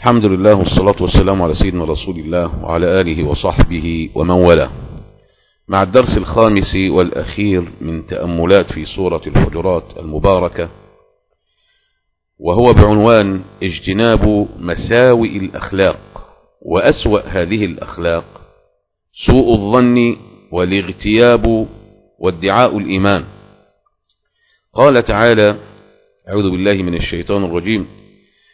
الحمد لله والصلاة والسلام على سيدنا رسول الله وعلى آله وصحبه ومن والاه. مع الدرس الخامس والأخير من تأملات في سورة الحجرات المباركة وهو بعنوان اجتناب مساوئ الأخلاق وأسوأ هذه الأخلاق سوء الظن والاغتياب وادعاء الإيمان. قال تعالى أعوذ بالله من الشيطان الرجيم.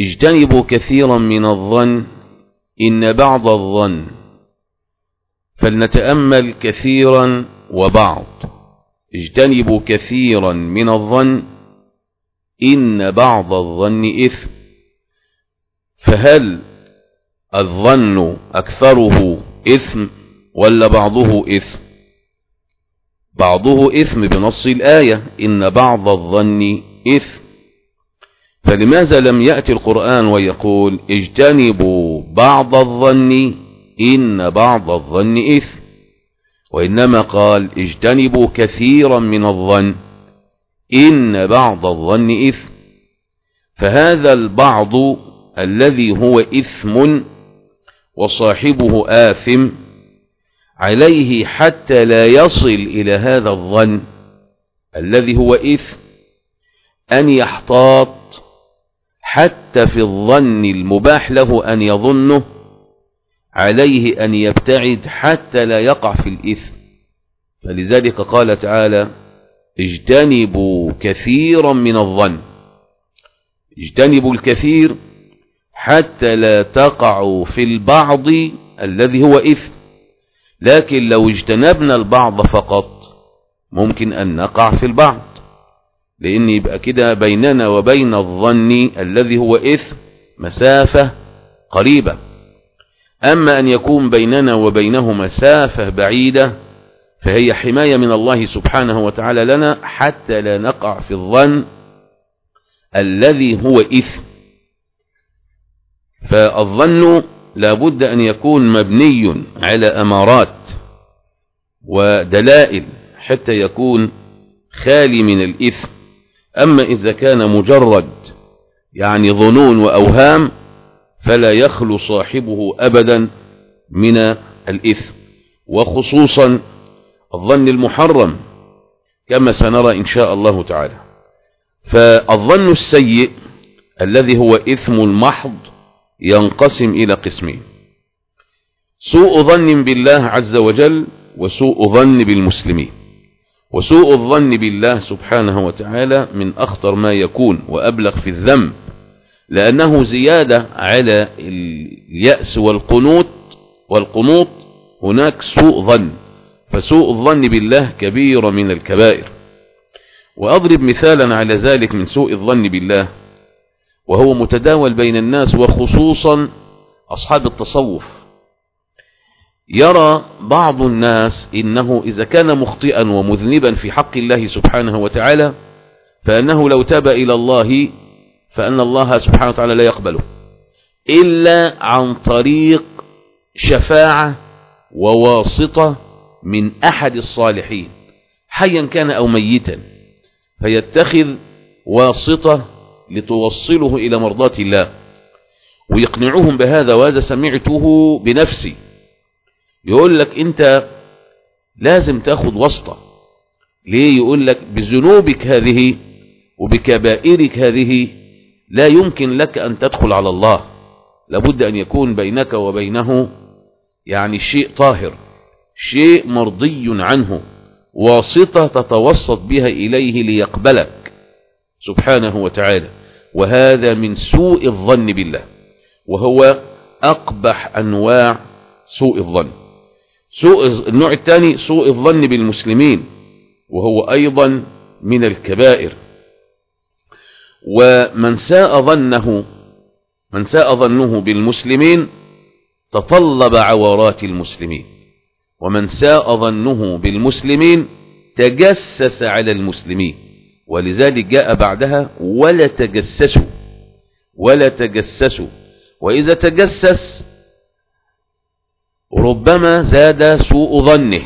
اجتنبوا كثيرا من الظن إن بعض الظن فلنتأمل كثيرا وبعض. اجتنبوا كثيرا من الظن إن بعض الظن إثم. فهل الظن أكثره إثم ولا بعضه إثم؟ بعضه إثم بنص الآية إن بعض الظن إثم. فلماذا لم يأتي القرآن ويقول اجتنبوا بعض الظن إن بعض الظن إثم؟ وإنما قال اجتنبوا كثيرا من الظن إن بعض الظن إثم. فهذا البعض الذي هو إثم وصاحبه آثم عليه حتى لا يصل إلى هذا الظن الذي هو إثم أن يحتاط حتى في الظن المباح له أن يظنه عليه أن يبتعد حتى لا يقع في الإثم. فلذلك قال تعالى اجتنبوا كثيرا من الظن اجتنبوا الكثير حتى لا تقعوا في البعض الذي هو إثم. لكن لو اجتنبنا البعض فقط ممكن أن نقع في البعض. لأن يبقى كده بيننا وبين الظن الذي هو إثم مسافة قريبة. أما أن يكون بيننا وبينه مسافة بعيدة فهي حماية من الله سبحانه وتعالى لنا حتى لا نقع في الظن الذي هو إثم. فالظن لابد أن يكون مبني على أمارات ودلائل حتى يكون خالي من الإثم. أما إذا كان مجرد يعني ظنون وأوهام فلا يخلو صاحبه أبدا من الإثم. وخصوصا الظن المحرم كما سنرى إن شاء الله تعالى. فالظن السيء الذي هو إثم المحض ينقسم إلى قسمين. سوء ظن بالله عز وجل وسوء ظن بالمسلمين. وسوء الظن بالله سبحانه وتعالى من أخطر ما يكون وأبلغ في الذنب لأنه زيادة على اليأس والقنوط والقنوط هناك سوء ظن فسوء الظن بالله كبير من الكبائر. وأضرب مثالا على ذلك من سوء الظن بالله وهو متداول بين الناس وخصوصا أصحاب التصوف. يرى بعض الناس إنه إذا كان مخطئا ومذنبا في حق الله سبحانه وتعالى فأنه لو تاب إلى الله فأن الله سبحانه وتعالى لا يقبله. إلا عن طريق شفاعة وواسطة من أحد الصالحين حيا كان أو ميتا فيتخذ واسطة لتوصله إلى مرضاة الله. ويقنعهم بهذا وهذا سمعته بنفسي. يقول لك أنت لازم تاخد واسطة. ليه يقول لك بذنوبك هذه وبكبائرك هذه لا يمكن لك أن تدخل على الله. لابد أن يكون بينك وبينه يعني شيء طاهر شيء مرضي عنه واسطة تتوسط بها إليه ليقبلك. سبحانه وتعالى. وهذا من سوء الظن بالله. وهو أقبح أنواع سوء الظن. سوء النوع الثاني سوء الظن بالمسلمين وهو أيضا من الكبائر. ومن ساء ظنه من ساء ظنه بالمسلمين تطلب عورات المسلمين. ومن ساء ظنه بالمسلمين تجسس على المسلمين. ولذلك جاء بعدها ولا تجسسوا ولا تجسسوا. وإذا تجسس ربما زاد سوء ظنه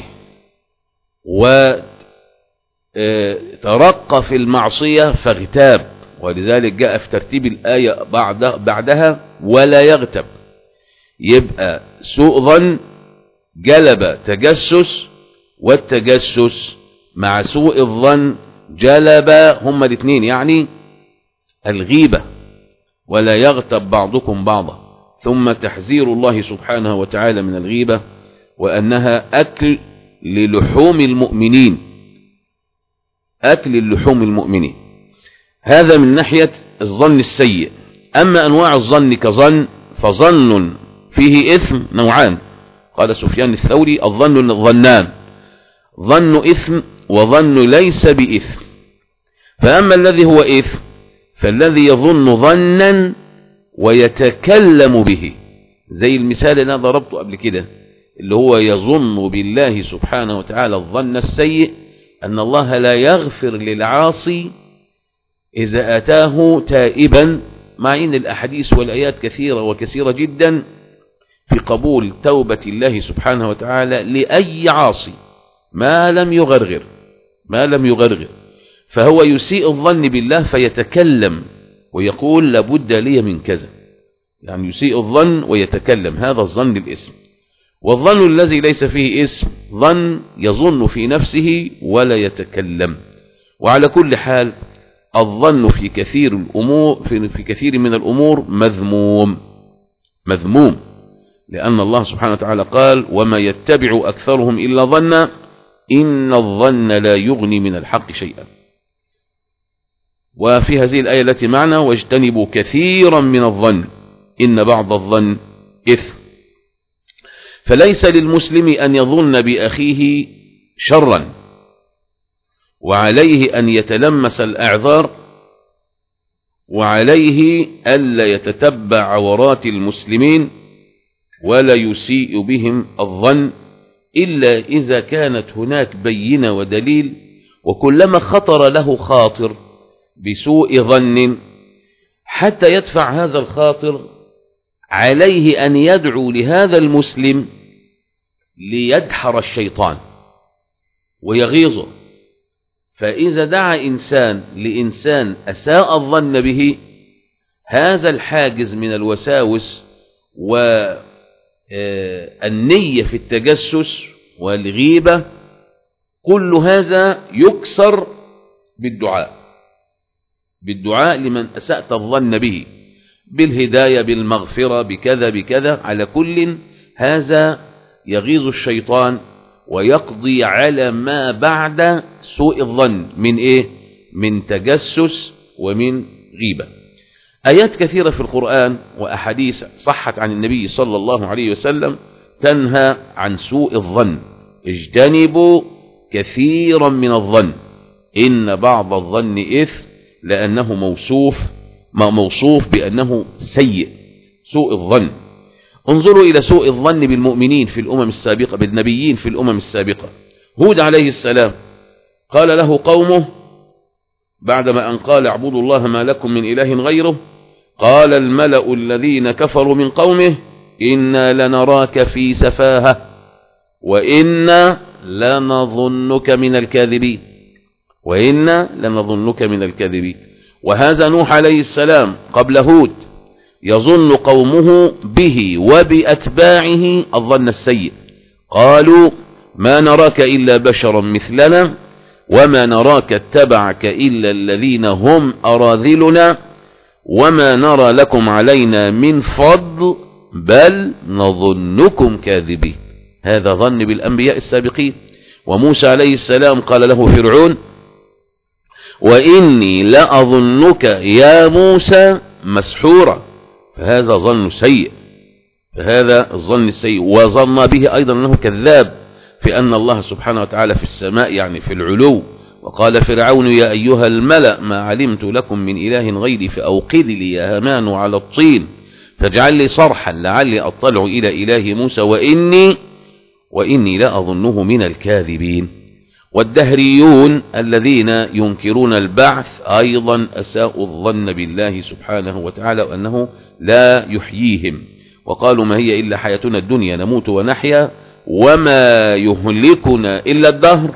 وترقى في المعصية فاغتاب ولذلك جاء في ترتيب الآية بعدها ولا يغتب. يبقى سوء ظن جلب تجسس والتجسس مع سوء الظن جلب هما الاثنين يعني الغيبة ولا يغتب بعضكم بعضا. ثم تحذير الله سبحانه وتعالى من الغيبة وأنها أكل للحوم المؤمنين. أكل اللحوم المؤمنين. هذا من ناحية الظن السيء. أما أنواع الظن كظن فظن فيه إثم نوعان. قال سفيان الثوري الظن الظنان. ظن إثم وظن ليس بإثم. فأما الذي هو إثم فالذي يظن ظنا ويتكلم به. زي المثال اللي أنا ضربته قبل كده اللي هو يظن بالله سبحانه وتعالى الظن السيء أن الله لا يغفر للعاصي إذا أتاه تائبا مع إن الأحاديث والآيات كثيرة وكثيرة جدا في قبول توبة الله سبحانه وتعالى لأي عاصي ما لم يغرغر ما لم يغرغر. فهو يسيء الظن بالله فيتكلم. ويقول لابد لي من كذا. يعني يسيء الظن ويتكلم. هذا الظن الاسم والظن الذي ليس فيه اسم ظن يظن في نفسه ولا يتكلم. وعلى كل حال الظن في كثير الأمور في, كثير من الأمور مذموم. مذموم. لأن الله سبحانه وتعالى قال وما يتبع أكثرهم إلا ظن إن الظن لا يغني من الحق شيئا. وفي هذه الآية التي معنا واجتنبوا كثيرا من الظن إن بعض الظن إثم. فليس للمسلم أن يظن بأخيه شرا وعليه أن يتلمس الأعذار وعليه ألا يتتبع عورات المسلمين ولا يسيء بهم الظن إلا إذا كانت هناك بينة ودليل وكلما خطر له خاطر بسوء ظن حتى يدفع هذا الخاطر عليه أن يدعو لهذا المسلم ليدحر الشيطان ويغيظه. فإذا دعا إنسان لإنسان أساء الظن به هذا الحاجز من الوساوس والنية في التجسس والغيبة كل هذا يكسر بالدعاء. بالدعاء لمن أسأت الظن به بالهداية بالمغفرة بكذا بكذا على كل هذا يغيظ الشيطان ويقضي على ما بعد سوء الظن من إيه؟ من تجسس ومن غيبة. آيات كثيرة في القرآن وأحاديث صحت عن النبي صلى الله عليه وسلم تنهى عن سوء الظن. اجتنبوا كثيرا من الظن. إن بعض الظن إثم لأنه موصوف موصوف بأنه سيء سوء الظن. انظروا إلى سوء الظن بالمؤمنين في الأمم السابقة بالنبيين في الأمم السابقة. هود عليه السلام قال له قومه بعدما أن قال اعبدوا الله ما لكم من إله غيره قال الملأ الذين كفروا من قومه إنا لنراك في سفاهة وإنا لنظنك من الكاذبين. وإنا لنظنك من الكاذبين. وهذا نوح عليه السلام قبل هود يظن قومه به وبأتباعه الظن السيء. قالوا ما نراك إلا بشرا مثلنا وما نراك اتبعك إلا الذين هم أراذلنا وما نرى لكم علينا من فضل بل نظنكم كاذبين. هذا ظن بالأنبياء السابقين. وموسى عليه السلام قال له فرعون وإني لأظنك يا موسى مسحورا. فهذا ظن سيء. فهذا الظن السيء. وظن به أيضا أنه كذاب في أن الله سبحانه وتعالى في السماء يعني في العلو. وقال فرعون يا أيها الملأ ما علمت لكم من إله غيري فأوقد لي يا همان على الطين. فاجعل لي صرحا لعلي أطلع إلى إله موسى وإني وإني لا أظنه من الكاذبين. والدهريون الذين ينكرون البعث أيضا أساءوا الظن بالله سبحانه وتعالى وأنه لا يحييهم. وقالوا ما هي إلا حياتنا الدنيا نموت ونحيا وما يهلكنا إلا الدهر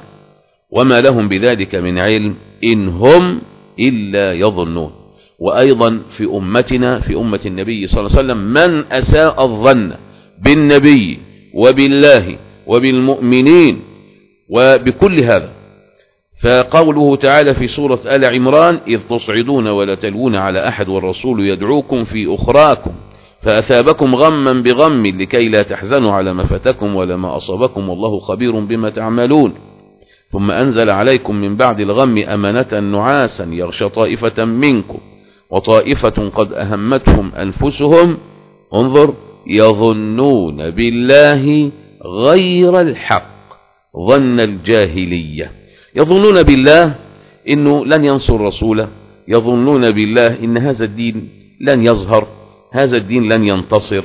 وما لهم بذلك من علم إن هم إلا يظنون. وأيضا في أمتنا في أمة النبي صلى الله عليه وسلم من أساء الظن بالنبي وبالله وبالمؤمنين وبكل هذا فقوله تعالى في سورة آل عمران إذ تصعدون ولا تلوون على أحد والرسول يدعوكم في أخراكم فأثابكم غما بغم لكي لا تحزنوا على ما فتكم ولا ما أصابكم والله خبير بما تعملون. ثم أنزل عليكم من بعد الغم أمنة نعاسا يغشى طائفة منكم وطائفة قد أهمتهم أنفسهم انظر يظنون بالله غير الحق. ظن الجاهلية. يظنون بالله إنه لن ينصر رسوله يظنون بالله إن هذا الدين لن يظهر. هذا الدين لن ينتصر.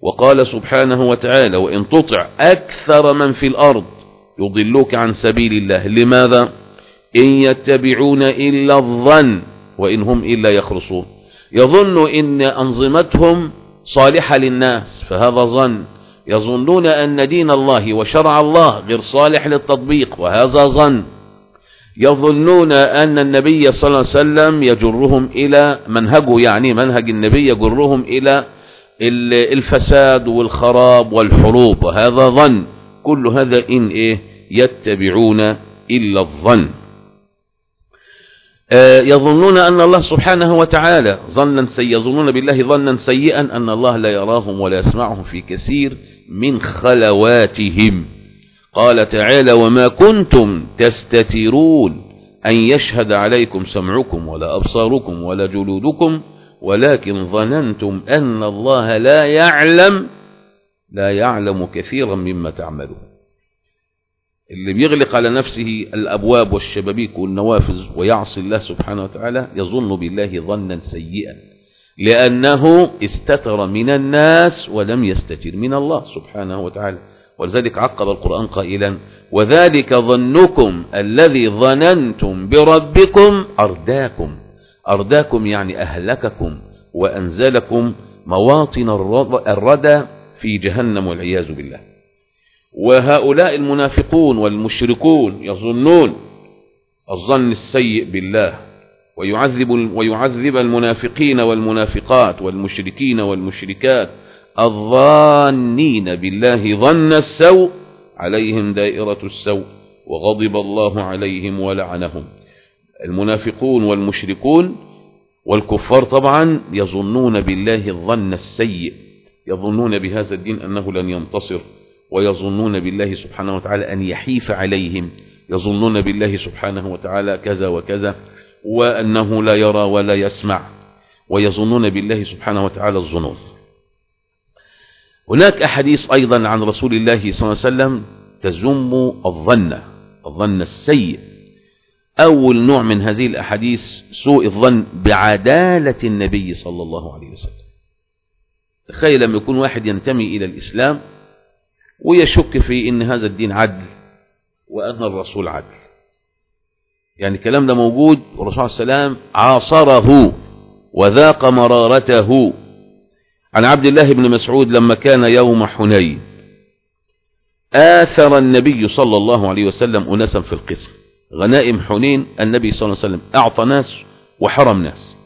وقال سبحانه وتعالى وإن تطع أكثر من في الأرض يضلوك عن سبيل الله. لماذا؟ إن يتبعون إلا الظن وإن هم إلا يخرصون. يظن إن أنظمتهم صالحة للناس فهذا ظن. يظنون أن دين الله وشرع الله غير صالح للتطبيق وهذا ظن. يظنون أن النبي صلى الله عليه وسلم يجرهم إلى منهجه يعني منهج النبي يجرهم إلى الفساد والخراب والحروب وهذا ظن. كل هذا إن إيه؟ يتبعون إلا الظن. آه، يظنون أن الله سبحانه وتعالى ظنا يظنون بالله ظنا سيئا أن الله لا يراهم ولا يسمعهم في كثير. من خلواتهم. قال تعالى وما كنتم تستترون أن يشهد عليكم سمعكم ولا أبصاركم ولا جلودكم ولكن ظننتم أن الله لا يعلم لا يعلم كثيرا مما تعملون. اللي بيغلق على نفسه الأبواب والشبابيك والنوافذ ويعصي الله سبحانه وتعالى يظن بالله ظنا سيئا. لأنه استتر من الناس ولم يستتر من الله سبحانه وتعالى. ولذلك عقب القرآن قائلا وذلك ظنكم الذي ظننتم بربكم أرداكم. أرداكم يعني أهلككم وأنزلكم مواطن الردى في جهنم والعياذ بالله. وهؤلاء المنافقون والمشركون يظنون الظن السيء بالله. ويعذب, ويعذب المنافقين والمنافقات والمشركين والمشركات الظانين بالله ظن السوء عليهم دائرة السوء وغضب الله عليهم ولعنهم. المنافقون والمشركون والكفار طبعا يظنون بالله الظن السيء يظنون بهذا الدين أنه لن ينتصر ويظنون بالله سبحانه وتعالى أن يحيف عليهم يظنون بالله سبحانه وتعالى كذا وكذا. وأنه لا يرى ولا يسمع ويظنون بالله سبحانه وتعالى الظنون. هناك أحاديث أيضا عن رسول الله صلى الله عليه وسلم تزم الظن الظن السيء. أول نوع من هذه الأحاديث سوء الظن بعدالة النبي صلى الله عليه وسلم. تخيل لما يكون واحد ينتمي إلى الإسلام ويشك في إن هذا الدين عدل وأن الرسول عدل. يعني الكلام ده موجود والرسول عليه وسلم عاصره وذاق مرارته. عن عبد الله بن مسعود لما كان يوم حنين آثر النبي صلى الله عليه وسلم أناسا في القسم. غنائم حنين النبي صلى الله عليه وسلم أعطى ناس وحرم ناس.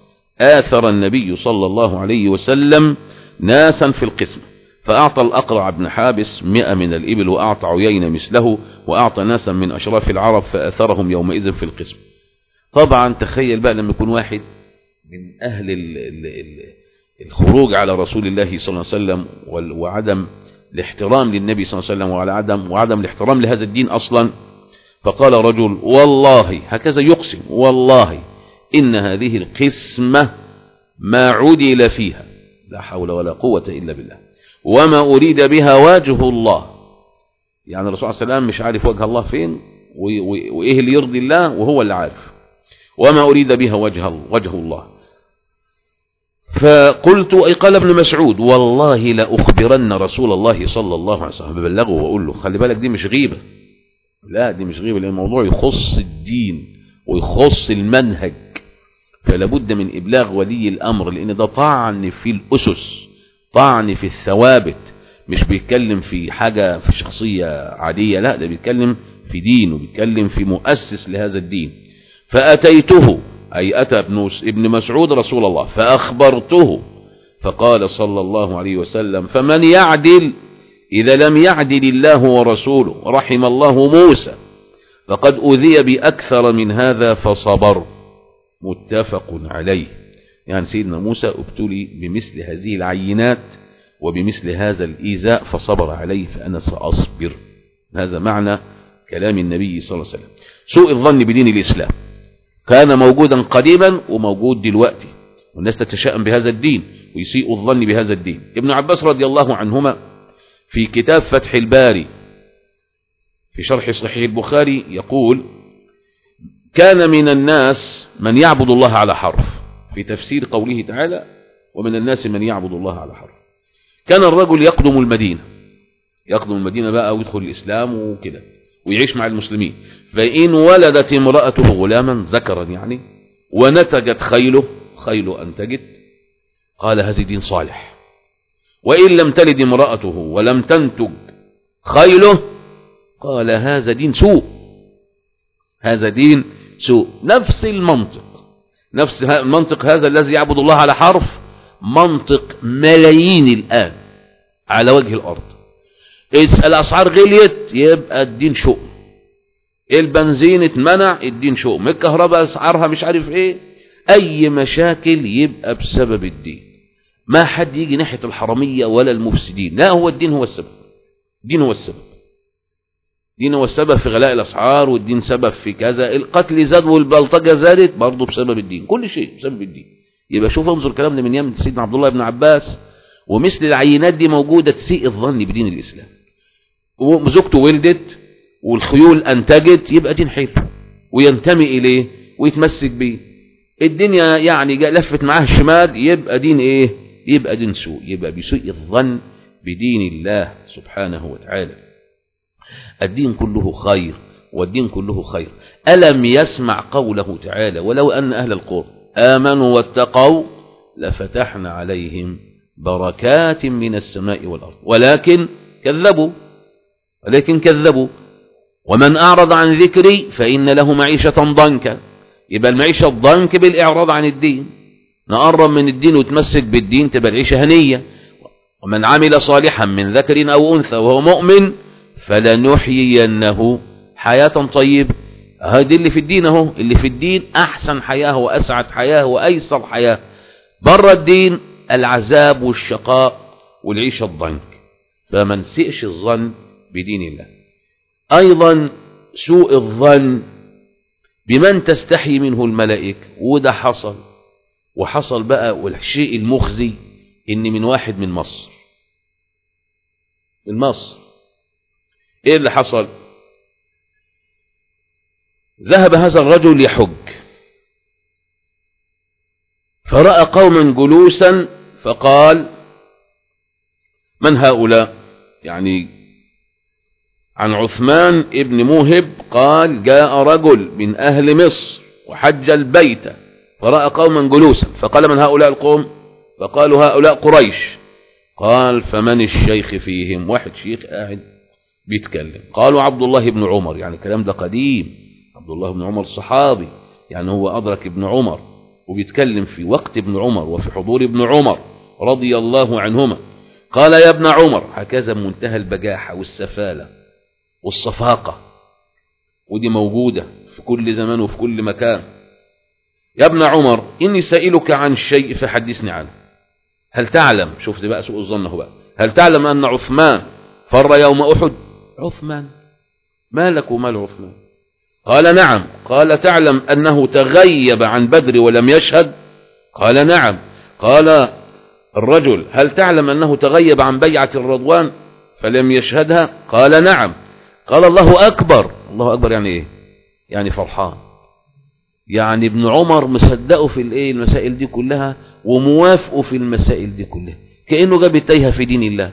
آثر النبي صلى الله عليه وسلم ناسا في القسم. فأعطى الأقرع بن حابس مئة من الإبل وأعطى عيين مثله وأعطى ناسا من أشراف العرب فأثرهم يومئذ في القسم. طبعا تخيل بقى لما يكون واحد من أهل الخروج على رسول الله صلى الله عليه وسلم وعدم الاحترام للنبي صلى الله عليه وسلم وعلى عدم وعدم الاحترام لهذا الدين أصلا. فقال رجل والله هكذا يقسم والله إن هذه القسمة ما عدل فيها لا حول ولا قوة إلا بالله. وما أريد بها وجه الله. يعني الرسول صلى الله عليه وسلم مش عارف وجه الله فين وإيه اللي يرضي الله وهو اللي عارف. وما أريد بها وجه, وجه الله. فقلت قال ابن مسعود والله لأخبرن رسول الله صلى الله عليه وسلم ببلغه وأقول له خلي بالك دي مش غيبة. لا دي مش غيبة لأن الموضوع يخص الدين ويخص المنهج. فلا بد من إبلاغ ولي الأمر لأن ده طعن في الأسس. طعن في الثوابت. مش بيتكلم في حاجة في شخصية عادية لا ده بيتكلم في دين وبيتكلم في مؤسس لهذا الدين. فأتيته أي أتى ابن مسعود رسول الله فأخبرته. فقال صلى الله عليه وسلم فمن يعدل؟ إذا لم يعدل الله ورسوله رحم الله موسى. فقد أذي بأكثر من هذا فصبر. متفق عليه. يعني سيدنا موسى ابتلي بمثل هذه العينات وبمثل هذا الإيذاء فصبر عليه فأنا سأصبر. هذا معنى كلام النبي صلى الله عليه وسلم. سوء الظن بدين الإسلام. كان موجودا قديما وموجود دلوقتي والناس تتشائم بهذا الدين ويسيء الظن بهذا الدين. ابن عباس رضي الله عنهما في كتاب فتح الباري في شرح صحيح البخاري يقول كان من الناس من يعبد الله على حرف. في تفسير قوله تعالى ومن الناس من يعبد الله على حرف كان الرجل يقدم المدينة. يقدم المدينة بقى ويدخل الإسلام وكده ويعيش مع المسلمين. فإن ولدت امرأته غلاما ذكرا يعني ونتجت خيله خيله أنتجت قال هذا دين صالح وإن لم تلد امرأته ولم تنتج خيله قال هذا دين سوء هذا دين سوء نفس المنطق. نفس المنطق هذا الذي يعبد الله على حرف منطق ملايين الآن على وجه الأرض. الأسعار غليت يبقى الدين شؤم. البنزين اتمنع الدين شؤم. الكهرباء أسعارها مش عارف إيه. أي مشاكل يبقى بسبب الدين. ما حد يجي ناحية الحرامية ولا المفسدين. لا هو الدين هو السبب. الدين هو السبب. الدين هو السبب في غلاء الأسعار والدين سبب في كذا. القتل زاد والبلطجة زادت برضه بسبب الدين. كل شيء بسبب الدين. يبقى شوف انظر كلامنا من يمن سيدنا عبد الله بن عباس ومثل العينات دي موجودة تسيء الظن بدين الإسلام. وزوجته ولدت والخيول أنتجت يبقى دين حلو وينتمي إليه ويتمسك به الدنيا يعني لفت معاه الشمال يبقى دين إيه؟ يبقى دين سوء يبقى بسوء الظن بدين الله سبحانه وتعالى. الدين كله خير والدين كله خير. ألم يسمع قوله تعالى ولو أن أهل القرى آمنوا واتقوا لفتحنا عليهم بركات من السماء والأرض. ولكن كذبوا ولكن كذبوا. ومن أعرض عن ذكري فإن له معيشة ضنكا. يبقى المعيشة الضنك بالإعراض عن الدين. نقرب من الدين وتمسك بالدين تبقى العيشة هنية. ومن عمل صالحا من ذكر أو أنثى وهو مؤمن فلنحيينه. حياة طيبة هذه اللي في الدين أهو. اللي في الدين أحسن حياة وأسعد حياة وأيسر حياة. بره الدين العذاب والشقاء والعيشة الضنك. فما نسئش الظن بدين الله. أيضا سوء الظن بمن تستحي منه الملائكة وده حصل. وحصل بقى والشيء المخزي ان من واحد من مصر. من مصر. إيه اللي حصل؟ ذهب هذا الرجل يحج. فرأى قوما جلوسا فقال من هؤلاء؟ يعني عن عثمان ابن موهب قال جاء رجل من أهل مصر وحج البيت. فرأى قوما جلوسا فقال من هؤلاء القوم؟ فقالوا هؤلاء قريش. قال فمن الشيخ فيهم؟ واحد شيخ قاعد بيتكلم. قالوا عبد الله بن عمر يعني الكلام ده قديم. عبد الله بن عمر صحابي يعني هو أدرك ابن عمر وبيتكلم في وقت ابن عمر وفي حضور ابن عمر رضي الله عنهما. قال يا ابن عمر هكذا منتهى البجاحة والسفالة والصفاقة ودي موجودة في كل زمان وفي كل مكان. يا ابن عمر إني سائلك عن شيء فحدثني عنه. هل تعلم؟ شفت بقى سوء الظن هو بقى. هل تعلم أن عثمان فر يوم أحد عثمان؟ ما لك ومال عثمان؟ قال نعم. قال تعلم أنه تغيب عن بدر ولم يشهد؟ قال نعم. قال الرجل هل تعلم أنه تغيب عن بيعة الرضوان فلم يشهدها؟ قال نعم. قال الله أكبر. الله أكبر يعني إيه؟ يعني فرحان. يعني ابن عمر مصدقه في الإيه؟ المسائل دي كلها وموافقه في المسائل دي كلها. كأنه جاب التايهة في دين الله.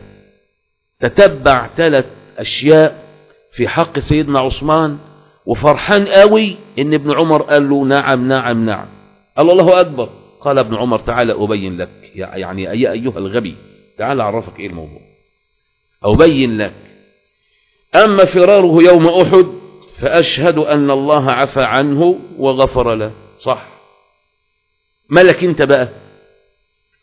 تتبع ثلاث أشياء في حق سيدنا عثمان وفرحان قوي إن ابن عمر قال له نعم نعم نعم. قال الله أكبر. قال ابن عمر تعالى أبين لك يعني يا أيها الغبي تعال أعرفك إيه الموضوع. أبين لك. أما فراره يوم أحد فأشهد أن الله عفى عنه وغفر له. صح. ملك أنت بقى.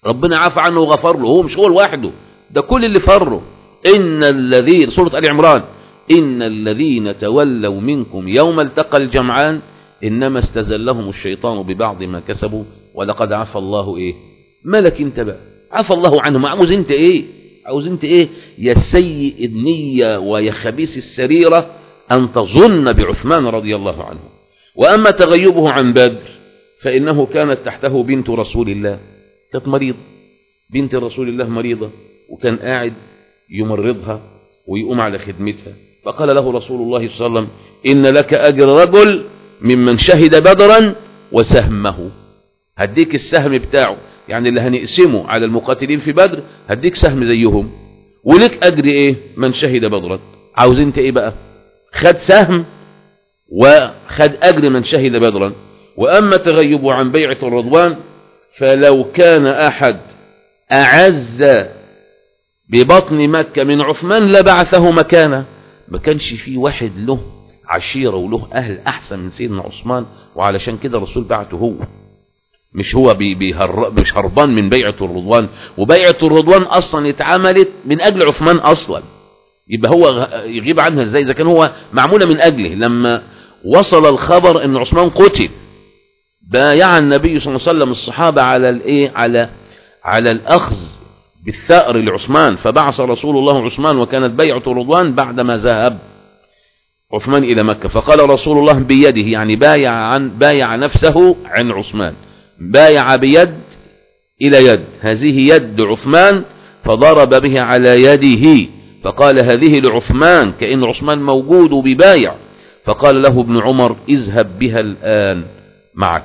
ربنا عفى عنه وغفر له هو مش هو لوحده. ده كل اللي فره إن الذين سورة آل عمران. إن الذين تولوا منكم يوم التقى الجمعان إنما استزلهم الشيطان ببعض ما كسبوا ولقد عفى الله إيه؟ ملك انت بقى عفى الله عنهم عاوز انت إيه؟ عاوز انت إيه؟ يا سيء النية ويا خبيث السريرة أن تظن بعثمان رضي الله عنه. وأما تغيبه عن بدر فإنه كانت تحته بنت رسول الله. كانت مريضة. بنت رسول الله مريضة. وكان قاعد يمرضها ويقوم على خدمتها. فقال له رسول الله صلى الله عليه وسلم إن لك أجر رجل ممن شهد بدرا وسهمه. هديك السهم بتاعه يعني اللي هنقسمه على المقاتلين في بدر هديك سهم زيهم. ولك أجر إيه؟ من شهد بدرا. عاوز أنت إيه بقى؟ خد سهم وخد أجر من شهد بدرا. وأما تغيبه عن بيعة الرضوان فلو كان أحد أعز ببطن مكة من عثمان لبعثه مكانه ما كانش في واحد له عشيرة وله أهل أحسن من سيدنا عثمان وعلشان كده الرسول بعته هو. مش هو بي بيهر مش هربان من بيعة الرضوان. وبيعة الرضوان أصلا اتعملت من أجل عثمان أصلا. يبقى هو يغيب عنها إزاي؟ إذا كان هو معمولة من أجله. لما وصل الخبر أن عثمان قتل بايع النبي صلى الله عليه وسلم الصحابة على الإيه؟ على على الأخذ بالثأر لعثمان فبعث رسول الله عثمان وكانت بيعة الرضوان بعدما ذهب عثمان إلى مكة. فقال رسول الله بيده يعني بايع, عن بايع نفسه عن عثمان. بايع بيد إلى يد. هذه يد عثمان فضرب به على يده. فقال هذه لعثمان كأن عثمان موجود وببايع فقال له ابن عمر اذهب بها الآن معك.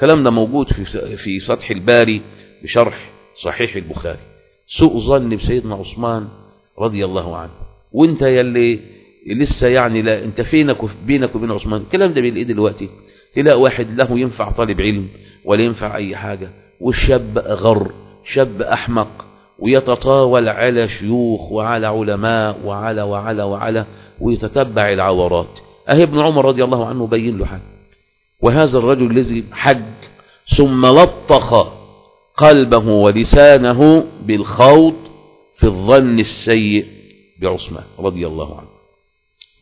كلام ده موجود في في سطح الباري بشرح صحيح البخاري. سوء ظن بسيدنا عثمان رضي الله عنه. وانت يلي لسه يعني لا انت فينك بينك وبين عثمان؟ الكلام ده بالايه دلوقتي؟ تلاقي واحد له ينفع طالب علم ولا ينفع أي حاجة والشاب غر شاب أحمق ويتطاول على شيوخ وعلى علماء وعلى وعلى وعلى ويتتبع العورات. أهي ابن عمر رضي الله عنه بين له حاجة وهذا الرجل الذي حج ثم لطخ قلبه ولسانه بالخوض في الظن السيء بعثمان رضي الله عنه.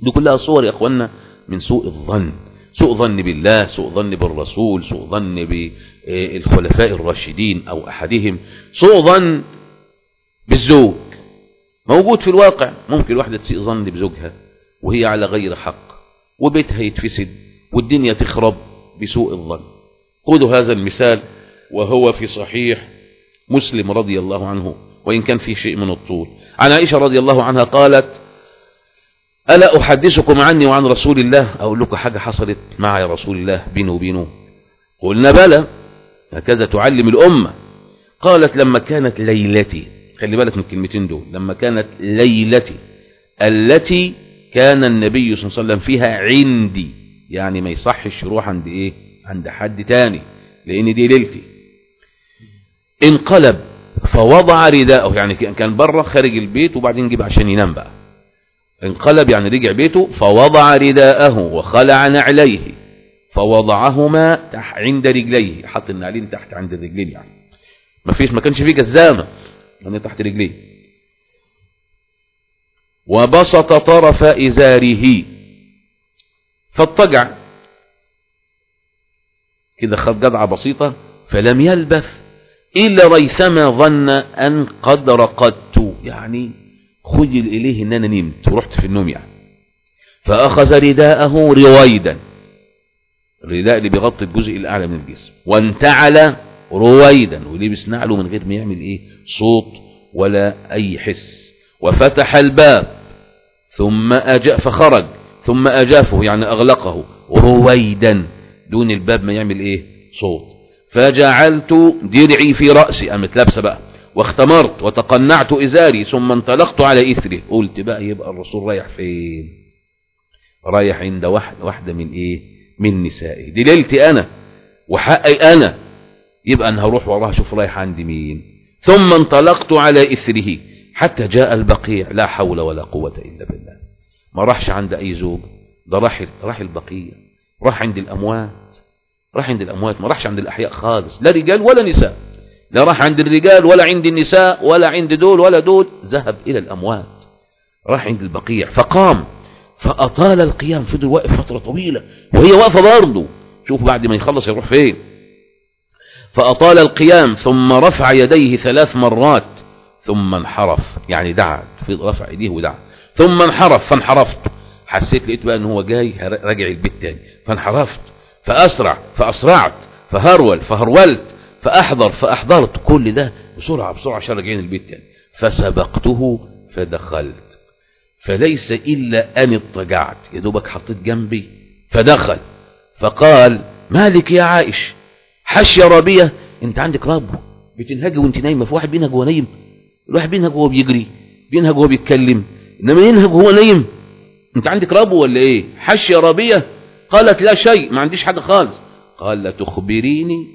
دي كلها صور يا اخوانا من سوء الظن. سوء ظن بالله سوء ظن بالرسول سوء ظن بالخلفاء الراشدين أو أحدهم. سوء ظن بالزوج. موجود في الواقع. ممكن الواحدة تسيء ظن بزوجها وهي على غير حق وبيتها يتفسد والدنيا تخرب بسوء الظن. خذوا هذا المثال وهو في صحيح مسلم رضي الله عنه وإن كان في شيء من الطول. عن عائشة رضي الله عنها قالت ألا أحدثكم عني وعن رسول الله؟ أقول لكم حاجة حصلت مع رسول الله بينه وبينه. قلنا بلى هكذا تعلم الأمة. قالت لما كانت ليلتي. خلي بالك من الكلمتين دول. لما كانت ليلتي التي كان النبي صلى الله عليه وسلم فيها عندي. يعني ما يصحش يروح عند إيه عند حد تاني لأن دي ليلتي. انقلب فوضع رداءه يعني كان بره خارج البيت وبعدين جيب عشان ينام بقى. انقلب يعني رجع بيته فوضع رداءه وخلع نعليه فوضعهما تحت عند رجليه حط النعلين تحت عند الرجلين يعني. ما فيش ما كانش فيه جزامة يعني تحت رجليه. وبسط طرف إزاره فاضطجع. كده خد جدعة بسيطة فلم يلبث إلا ريثما ظن أن قد رقدت. يعني خجل إليه أن أنا نمت. ورحت في النوم يعني. فأخذ رداءه رويدا. الرداء اللي بيغطي الجزء الأعلى من الجسم. وانتعل رويدا. ولبس نعله من غير ما يعمل إيه؟ صوت ولا أي حس. وفتح الباب. ثم أجاء فخرج. ثم أجافه يعني أغلقه. رويدا. دون الباب ما يعمل إيه؟ صوت. فجعلت درعي في رأسي قامت لابسة بقى. واختمرت وتقنعت إزاري ثم انطلقت على إثري. قلت بقى يبقى الرسول رايح فين؟ رايح عند واحدة, واحدة من إيه؟ من نسائي. دي ليلتي أنا وحقي أنا. يبقى أنا هروح وراها شوف رايح عند مين. ثم انطلقت على إثره. حتى جاء البقيع لا حول ولا قوة إلا بالله. ما راحش عند أي زوج. ده راح راح البقيع. راح عند الأموات. راح عند الأموات ما راحش عند الأحياء خالص لا رجال ولا نساء. لا راح عند الرجال ولا عند النساء ولا عند دول ولا دول ذهب إلى الأموات. راح عند البقيع فقام فأطال القيام فضل واقف فترة طويلة وهي واقفة برضه. شوف بعد ما يخلص يروح فين. فأطال القيام ثم رفع يديه ثلاث مرات ثم انحرف يعني دعا رفع يديه ودعا. ثم انحرف فانحرفت. حسيت لقيت بقى إن هو جاي راجع البيت تاني فانحرفت. فأسرع فأسرعت فهرول فهرولت فأحضر فأحضرت كل ده بسرعة بسرعة عشان راجعين البيت تاني. فسبقته فدخلت. فليس إلا أن اضطجعت. يا دوبك حطيت جنبي فدخل. فقال مالك يا عائش؟ حش يا ربية انت عندك رب. بتنهجي وانت نايمة في واحد بينهج وهو نايم. الواحد بينهج وهو بيجري. بينهج وهو بيتكلم. إنما ينهج وهو نايم. انت عندك رب ولا إيه؟ حش يا ربية قالت لا شيء ما عنديش حاجة خالص. قال لا تخبريني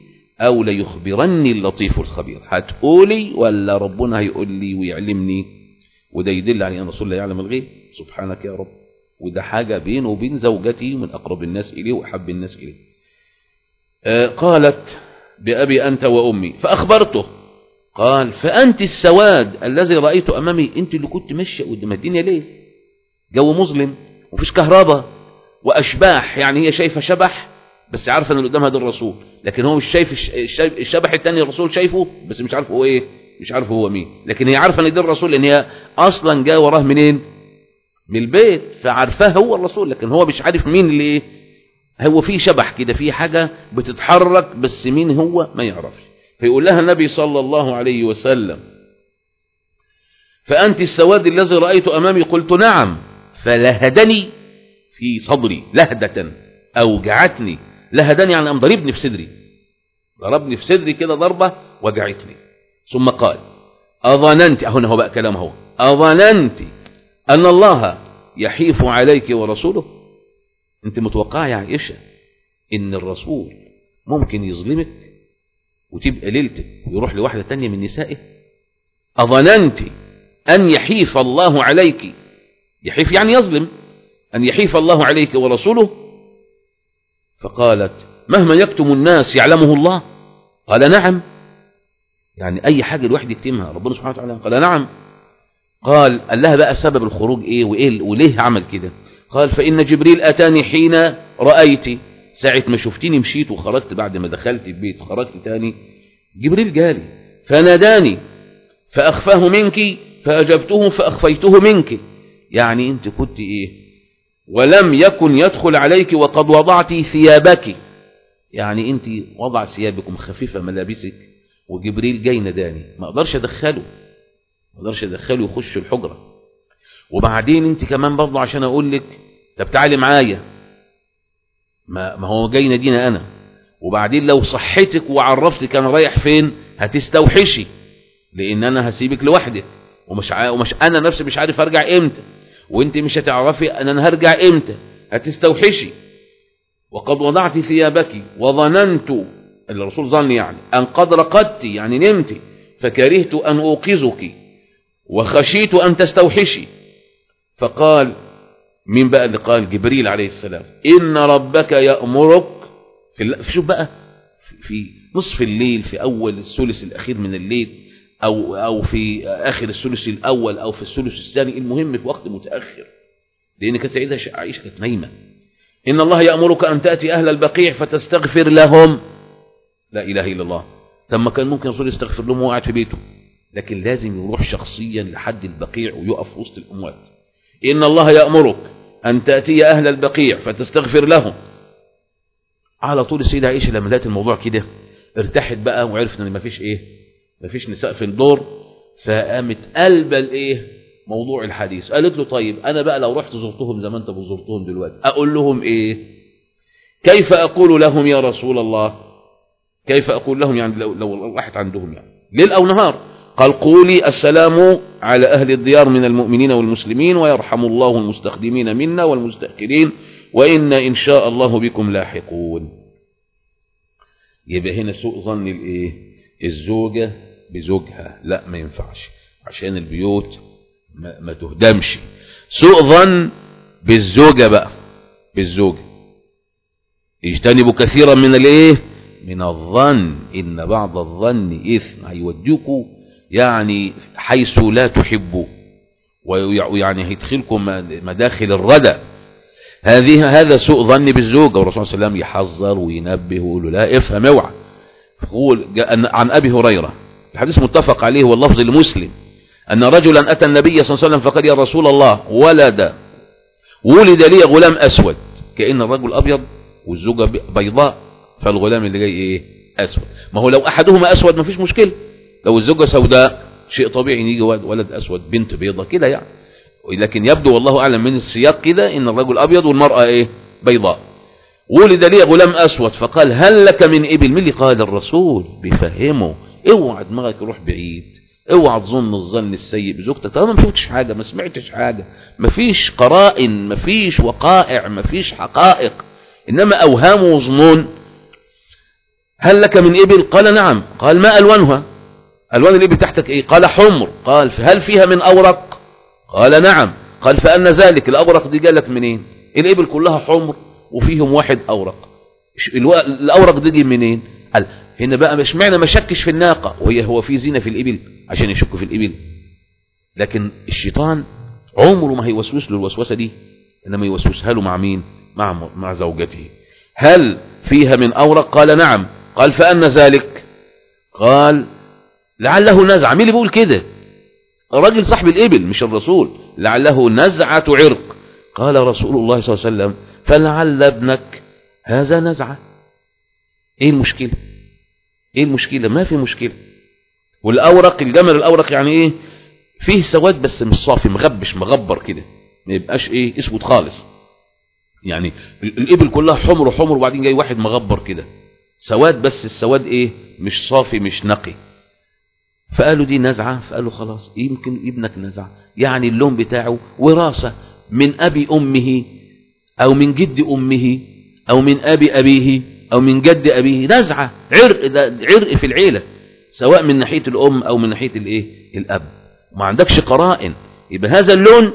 أو ليخبرني اللطيف الخبير. هتقولي ولا ربنا هيقول لي ويعلمني؟ وده يدل على أن رسول الله يعلم الغيب. سبحانك يا رب. وده حاجة بينه وبين زوجتي من أقرب الناس إليه وأحب الناس إليه. آه قالت بأبي أنت وأمي فأخبرته. قال فأنت السواد الذي رأيته أمامي أنت اللي كنت ماشية قدام الدنيا ليه؟ جو مظلم ومفيش كهرباء. وأشباح يعني هي شايفة شبح بس عارفة أن اللي قدامها ده الرسول لكن هو مش شايف الشبح التاني الرسول شايفه بس مش عارف هو إيه مش عارف هو مين لكن هي عارفة أن ده الرسول لأن هي أصلا جاء وراه منين؟ من البيت فعارفاه هو الرسول لكن هو مش عارف مين اللي إيه. هو في شبح كده في حاجة بتتحرك بس مين هو؟ ما يعرفش. فيقول لها النبي صلى الله عليه وسلم فأنت السواد الذي رأيت أمامي؟ قلت نعم فلهدني في صدري لهدة أوجعتني. لهدني يعني أم ضربني في صدري. ضربني في صدري كده ضربة وجعتني. ثم قال أظننت هنا هو بقى كلام هو أظننت أن الله يحيف عليك ورسوله. أنت متوقعة يا عائشة إن الرسول ممكن يظلمك وتبقى ليلتك ويروح لواحدة تانية من نسائه؟ أظننت أن يحيف الله عليك. يحيف يعني يظلم. أن يحيف الله عليك ورسوله؟ فقالت مهما يكتم الناس يعلمه الله؟ قال نعم. يعني أي حاجة الواحد يكتمها ربنا سبحانه وتعالى قال نعم. قال قال لها بقى سبب الخروج إيه؟ وإيه؟ وليه عمل كده؟ قال فإن جبريل أتاني حين رأيت ساعة ما شفتيني مشيت وخرجت بعد ما دخلت البيت وخرجت تاني جبريل جالي فناداني فأخفاه منك فأجبته فأخفيته منك. يعني أنت كنت إيه؟ ولم يكن يدخل عليك وقد وضعت ثيابك. يعني أنت وضع ثيابكم خفيفة ملابسك وجبريل جاي نداني ما أقدرش أدخله ما أقدرش أدخله يخش الحجرة. وبعدين أنت كمان برضه عشان أقول لك طب تعالي معايا. ما, ما هو جاي ندينا أنا. وبعدين لو صحتك وعرفتك أنا رايح فين هتستوحشي. لأن أنا هسيبك لوحدك. ومش, ع... ومش أنا نفسي مش عارف أرجع إمتى. وانت مش هتعرفي أن أنا هرجع إمتى. هتستوحشي. وقد وضعت ثيابك وظننت الرسول ظن يعني أن قد رقدت يعني نمت فكرهت أن أوقظك وخشيت أن تستوحشي. فقال مين بقى اللي قال جبريل عليه السلام إن ربك يأمرك في شوف بقى في نصف الليل في أول الثلث الأخير من الليل أو, أو في آخر الثلث الأول أو في الثلث الثاني المهم في وقت متأخر. لأن كانت سيدة عائشة كانت نايمة. إن الله يأمرك أن تأتي أهل البقيع فتستغفر لهم. لا إله إلا الله. ثم كان ممكن الرسول يستغفر لهم وهو قاعد في بيته. لكن لازم يروح شخصيا لحد البقيع ويقف وسط الأموات. إن الله يأمرك أن تأتي أهل البقيع فتستغفر لهم. على طول السيدة عائشة لما لقت الموضوع كده ارتاحت بقى وعرفت إن مفيش إيه؟ مفيش نساء في الدور. فقامت قلب الايه موضوع الحديث. قالت له طيب أنا بقى لو رحت زرتهم زي ما انت بزرتهم دلوقتي؟ أقول لهم إيه؟ كيف أقول لهم يا رسول الله؟ كيف أقول لهم يعني لو, لو راحت عندهم يعني. ليل أو نهار. قال قولي السلام على أهل الديار من المؤمنين والمسلمين ويرحم الله المستخدمين منا والمستأخرين وإن إن شاء الله بكم لاحقون. يبقى هنا سوء ظن الإيه؟ الزوجة بزوجها. لا ما ينفعش. عشان البيوت ما, ما تهدمش. سوء ظن بالزوجة بقى بالزوجة. اجتنبوا كثيرا من الإيه؟ من الظن. إن بعض الظن إثم. هيوديكوا يعني حيث لا تحبوا. ويعني هيدخلكم مداخل الردى. هذه هذا سوء ظن بالزوجة. والرسول صلى الله عليه وسلم يحذر وينبه ويقول له لا افهم اوعى. عن أبي هريرة. الحديث متفق عليه واللفظ لمسلم أن رجلا أتى النبي صلى الله عليه وسلم فقال يا رسول الله ولد. ولد لي غلام أسود. كأن الرجل أبيض والزوجة بيضاء. فالغلام اللي جاي إيه؟ أسود. ما هو لو أحدهما أسود ما فيش مشكلة. لو الزوجة سوداء شيء طبيعي يجي ولد أسود بنت بيضاء كده يعني. لكن يبدو والله أعلم من السياق كده إن الرجل أبيض والمرأة إيه؟ بيضاء. ولد لي غلام أسود. فقال هل لك من إبل؟ من اللي قال الرسول؟ بيفهمه اوعى دماغك يروح بعيد اوعى تظن الظن السيء بزوجتك. طالما ما شفتش حاجة ما سمعتش حاجة ما فيش قرائن ما فيش وقائع ما فيش حقائق إنما أوهام وظنون. هل لك من إبل؟ قال نعم. قال ما ألوانها؟ ألوان الإبل تحتك إيه؟ قال حمر. قال هل فيها من أورق؟ قال نعم. قال فأن ذلك. الأورق دي جالك منين؟ الإبل كلها حمر وفيهم واحد أورق. الأورق دي جي منين؟ قال هنا بقى مش معنى ما شكش في الناقة وهي هو في زينة في الإبل عشان يشك في الإبل. لكن الشيطان عمره ما هيوسوس له الوسوسة دي إنما يوسوسها له مع مين؟ مع, مع زوجته. هل فيها من أورق؟ قال نعم. قال فأن ذلك؟ قال لعله نزع. مين اللي بيقول كده؟ الراجل صاحب الإبل مش الرسول. لعله نزعة عرق. قال رسول الله صلى الله عليه وسلم فلعل ابنك هذا نزعة. إيه المشكلة؟ إيه المشكلة؟ ما في مشكلة. والأورق الجمل الأورق يعني إيه؟ فيه سواد بس مش صافي مغبش مغبر كده. ما يبقاش إيه؟ أسود خالص. يعني الإبل كلها حمر وحمر وبعدين جاي واحد مغبر كده. سواد بس السواد إيه؟ مش صافي مش نقي. فقالوا دي نزعة؟ فقالوا خلاص يمكن ابنك نزعة يعني اللون بتاعه وراثة من أبي أمه أو من جد أمه أو من أبي أبيه. أو من جد أبيه نزعة عرق ده عرق في العيلة سواء من ناحية الأم أو من ناحية الإيه؟ الأب. ما عندكش قرائن. يبقى هذا اللون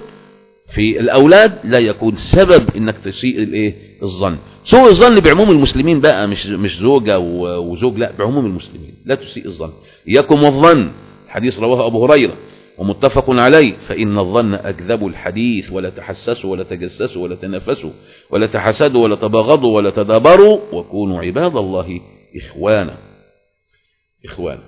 في الأولاد لا يكون سبب إنك تسيء الإيه الظن. سوء الظن بعموم المسلمين بقى مش مش زوجة وزوج لا بعموم المسلمين لا تسيء الظن. إياكم والظن حديث رواه أبو هريرة. ومتفق عليه فإن الظن أكذب الحديث ولا تحسسوا ولا تجسسوا ولا تنافسوا ولا تحسدوا ولا تباغضوا ولا تدابروا وكونوا عباد الله إخوانا. إخوانا.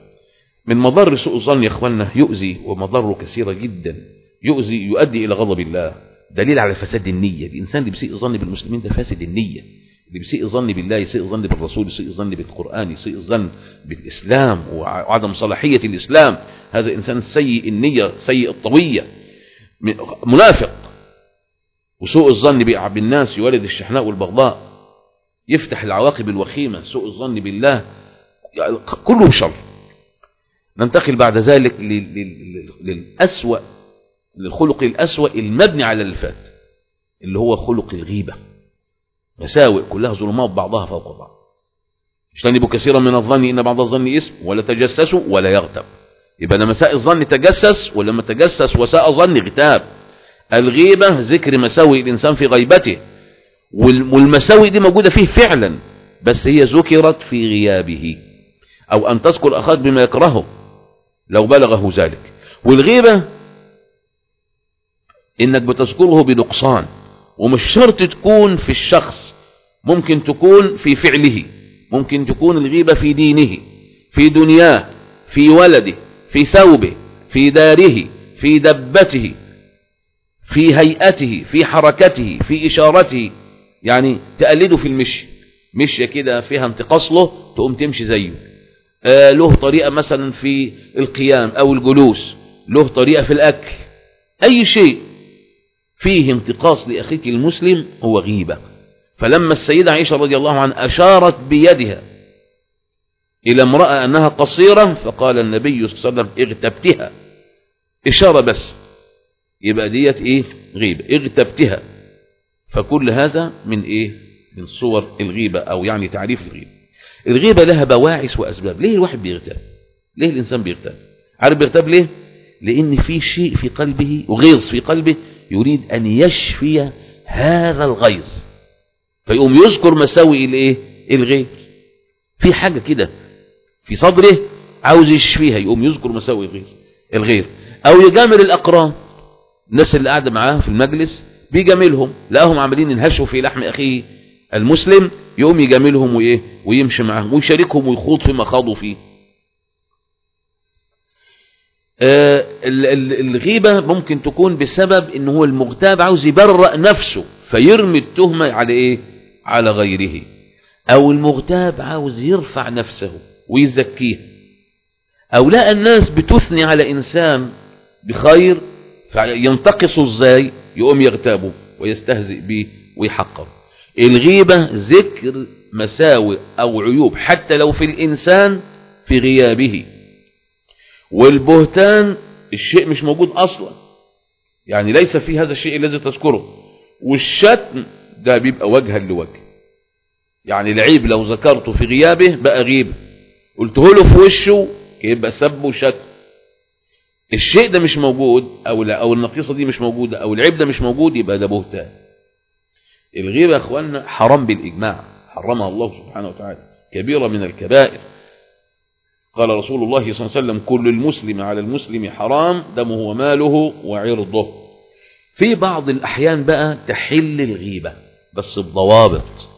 من مضر سوء الظن يا إخواننا يؤذي ومضره كثيرة جدا. يؤذي يؤدي إلى غضب الله. دليل على فساد النية. الإنسان اللي بيسيء الظن بالمسلمين ده فاسد النية. اللي بيسيء الظن بالله يسيء الظن بالرسول يسيء الظن بالقرآن يسيء الظن بالإسلام وعدم صلاحية الإسلام. هذا إنسان سيء النية سيء الطوية منافق. وسوء الظن بالناس يولد الشحناء والبغضاء. يفتح العواقب الوخيمة سوء الظن بالله. كله شر ننتقل بعد ذلك للأسوأ للخلق الأسوأ المبني على الفات اللي هو خلق الغيبة. مساوئ كلها ظلمات بعضها فوق بعض. اجتنبوا كثيرا من الظن إن بعض الظن اسم ولا تجسسوا ولا يغتب. يبقى لما ساء الظن تجسس ولما تجسس وساء ظن غتاب الغيبة ذكر مساوئ الإنسان في غيبته والمساوئ دي موجودة فيه فعلا بس هي ذكرت في غيابه. أو أن تذكر أخاك بما يكرهه لو بلغه ذلك. والغيبة إنك بتذكره بنقصان ومش شرط تكون في الشخص ممكن تكون في فعله ممكن تكون الغيبة في دينه في دنياه في ولده في ثوبه في داره في دبته في هيئته في حركته في إشارته. يعني تقلده في المشي مشية كده فيها انتقاص له تقوم تمشي زيه. آه له طريقة مثلا في القيام أو الجلوس له طريقة في الأكل أي شيء. فيه انتقاص لأخيك المسلم هو غيبة. فلما السيدة عائشة رضي الله عنها أشارت بيدها إلى امرأة أنها قصيرة فقال النبي صلى الله عليه وسلم اغتبتها. إشارة بس. يبقى ديت إيه؟ غيبة. اغتبتها. فكل هذا من إيه؟ من صور الغيبة أو يعني تعريف الغيبة. الغيبة لها بواعث وأسباب. ليه الواحد بيغتاب؟ ليه الإنسان بيغتاب؟ عارف بيغتاب ليه؟ لأن في شيء في قلبه وغيظ في قلبه يريد أن يشفي هذا الغيظ. فيقوم يذكر مساوئ الايه؟ الغير. في حاجة كده. في صدره عاوز يشفيها يقوم يذكر مساوئ الغير. أو يجامل الأقران. الناس اللي قاعدة معاه في المجلس بيجاملهم. لقاهم عاملين ينهشوا في لحم أخيه المسلم يقوم يجاملهم وإيه؟ ويمشي معاهم ويشاركهم ويخوض فيما خاضوا فيه. آه الغيبة ممكن تكون بسبب إن هو المغتاب عاوز يبرأ نفسه فيرمي التهمة على إيه؟ على غيره. أو المغتاب عاوز يرفع نفسه ويزكيه. أو لا الناس بتثني على إنسان بخير فينتقصه إزاي يقوم يغتابه ويستهزئ به ويحقر الغيبة ذكر مساوئ أو عيوب حتى لو في الإنسان في غيابه. والبهتان الشيء مش موجود أصلا. يعني ليس في هذا الشيء الذي تذكره. والشتم ده بيبقى وجها لوجه. يعني العيب لو ذكرته في غيابه بقى غيبه قلته له في وشه يبقى سب وشتم الشيء ده مش موجود أو لا أو النقيصة دي مش موجودة أو العيب ده مش موجود يبقى ده بهتان. الغيبة يا إخواننا حرام بالإجماع. حرمها الله سبحانه وتعالى. كبيرة من الكبائر. قال رسول الله صلى الله عليه وسلم كل المسلم على المسلم حرام دمه وماله وعرضه. في بعض الأحيان بقى تحل الغيبة. بس بضوابط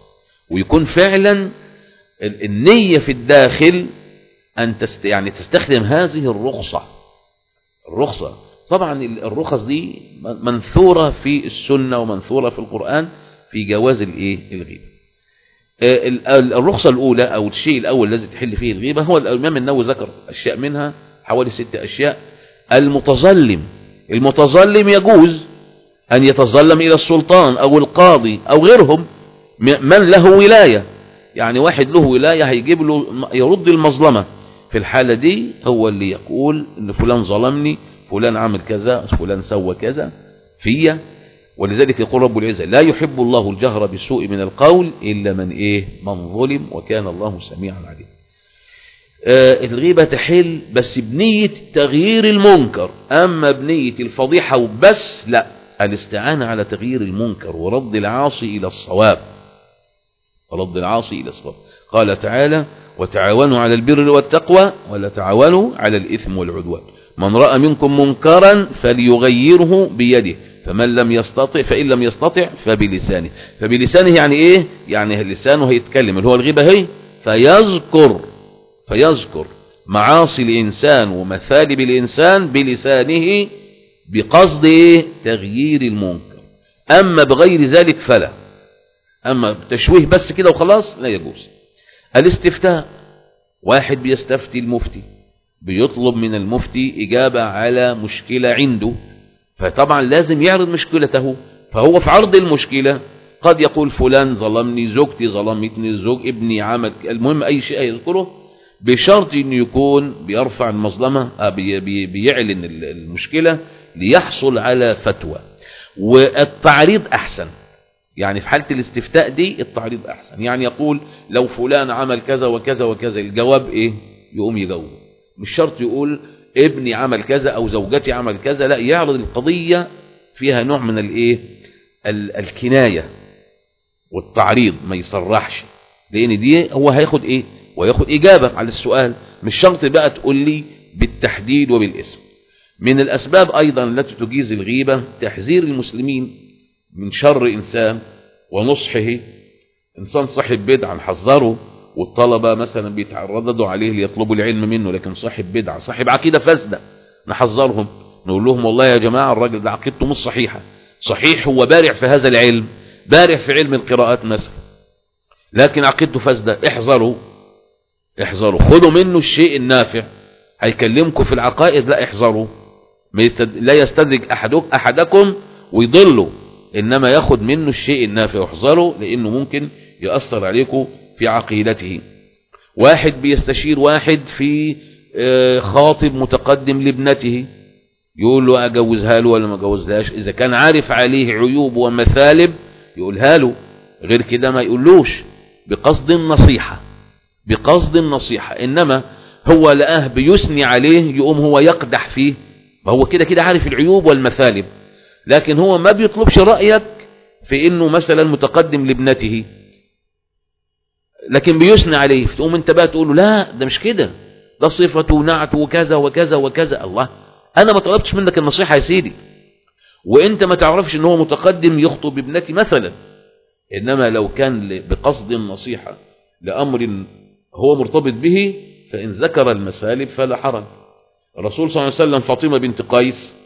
ويكون فعلا النية في الداخل أن تست يعني تستخدم هذه الرخصة. الرخصة. طبعا الرخص دي منثورة في السنة ومنثورة في القرآن في جواز الإيه؟ الغيبة. الرخصة الأولى أو الشيء الأول الذي تحل فيه الغيبة هو الإمام النووي ذكر أشياء منها حوالي ست أشياء. المتظلم. المتظلم يجوز أن يتظلم إلى السلطان أو القاضي أو غيرهم من له ولاية. يعني واحد له ولاية هيجيب له يرد المظلمة. في الحالة دي هو اللي يقول إن فلان ظلمني فلان عمل كذا فلان سوى كذا فيا. ولذلك يقول رب العزة لا يحب الله الجهر بالسوء من القول إلا من إيه؟ من ظلم وكان الله سميعا عليم. آه الغيبة تحل بس بنية تغيير المنكر. أما بنية الفضيحة وبس لا. الاستعانة على تغيير المنكر ورد العاصي إلى الصواب. رد العاصي إلى الصواب. قال تعالى وتعاونوا على البر والتقوى ولا تعاونوا على الإثم والعدوان. من رأى منكم منكرا فليغيره بيده. فمن لم يستطع فإن لم يستطع فبلسانه. فبلسانه يعني إيه؟ يعني لسانه هيتكلم. اللي هو الغيبة هي فيذكر فيذكر معاصي الإنسان ومثالب الإنسان بلسانه بقصد إيه؟ تغيير المنكر. أما بغير ذلك فلا. أما تشويه بس كده وخلاص لا يجوز. الاستفتاء. واحد بيستفتي المفتي. بيطلب من المفتي إجابة على مشكلة عنده. فطبعا لازم يعرض مشكلته. فهو في عرض المشكلة قد يقول فلان ظلمني زوجتي ظلمتني زوج ابني عمل. المهم أي شيء يذكره بشرط أن يكون بيرفع المظلمة بي بيعلن المشكلة. ليحصل على فتوى. والتعريض أحسن. يعني في حالة الاستفتاء دي التعريض أحسن. يعني يقول لو فلان عمل كذا وكذا وكذا الجواب إيه؟ يقوم يجاوب مش شرط يقول ابني عمل كذا أو زوجتي عمل كذا لا يعرض القضية فيها نوع من الإيه؟ الكناية والتعريض ما يصرحش. لأن دي هو هياخد إيه؟ وياخد إجابة على السؤال. مش شرط بقى تقول لي بالتحديد وبالاسم. من الأسباب أيضا التي تجيز الغيبة تحذير المسلمين من شر إنسان ونصحه. إنسان صاحب بدعة نحذره والطلبة مثلا بيتعرضوا عليه ليطلبوا العلم منه لكن صاحب بدعة صاحب عقيدة فاسدة نحذرهم نقول لهم والله يا جماعة الراجل ده عقيدته مش صحيحة. صحيح هو بارع في هذا العلم بارع في علم القراءات مثلا لكن عقيدته فاسدة. احذروا احذروا خدوا منه الشيء النافع هيكلمكم في العقائد لا احذروا. لا يستدرج أحدك أحدكم ويضلوا إنما ياخد منه الشيء النافع واحذروا لأنه ممكن يأثر عليكم في عقيدته. واحد بيستشير واحد في آه، خاطب متقدم لابنته. يقول له أجوزها له ولا ما اجوزهاش إذا كان عارف عليه عيوب ومثالب يقولها له. غير كده ما يقولوش. بقصد النصيحة. بقصد النصيحة. إنما هو لقاه بيثني عليه يقوم هو يقدح فيه. فهو كده كده عارف العيوب والمثالب لكن هو ما بيطلبش رأيك في إنه مثلا متقدم لابنته لكن بيثني عليه فتقوم أنت بقى تقول له لا ده مش كده ده صفته ونعته وكذا وكذا وكذا الله أنا ما طلبتش منك النصيحة يا سيدي وأنت ما تعرفش إن هو متقدم يخطب ابنتي مثلا إنما لو كان بقصد النصيحة لأمر هو مرتبط به فإن ذكر المسالب فلا حرج. الرسول صلى الله عليه وسلم فاطمة بنت قيس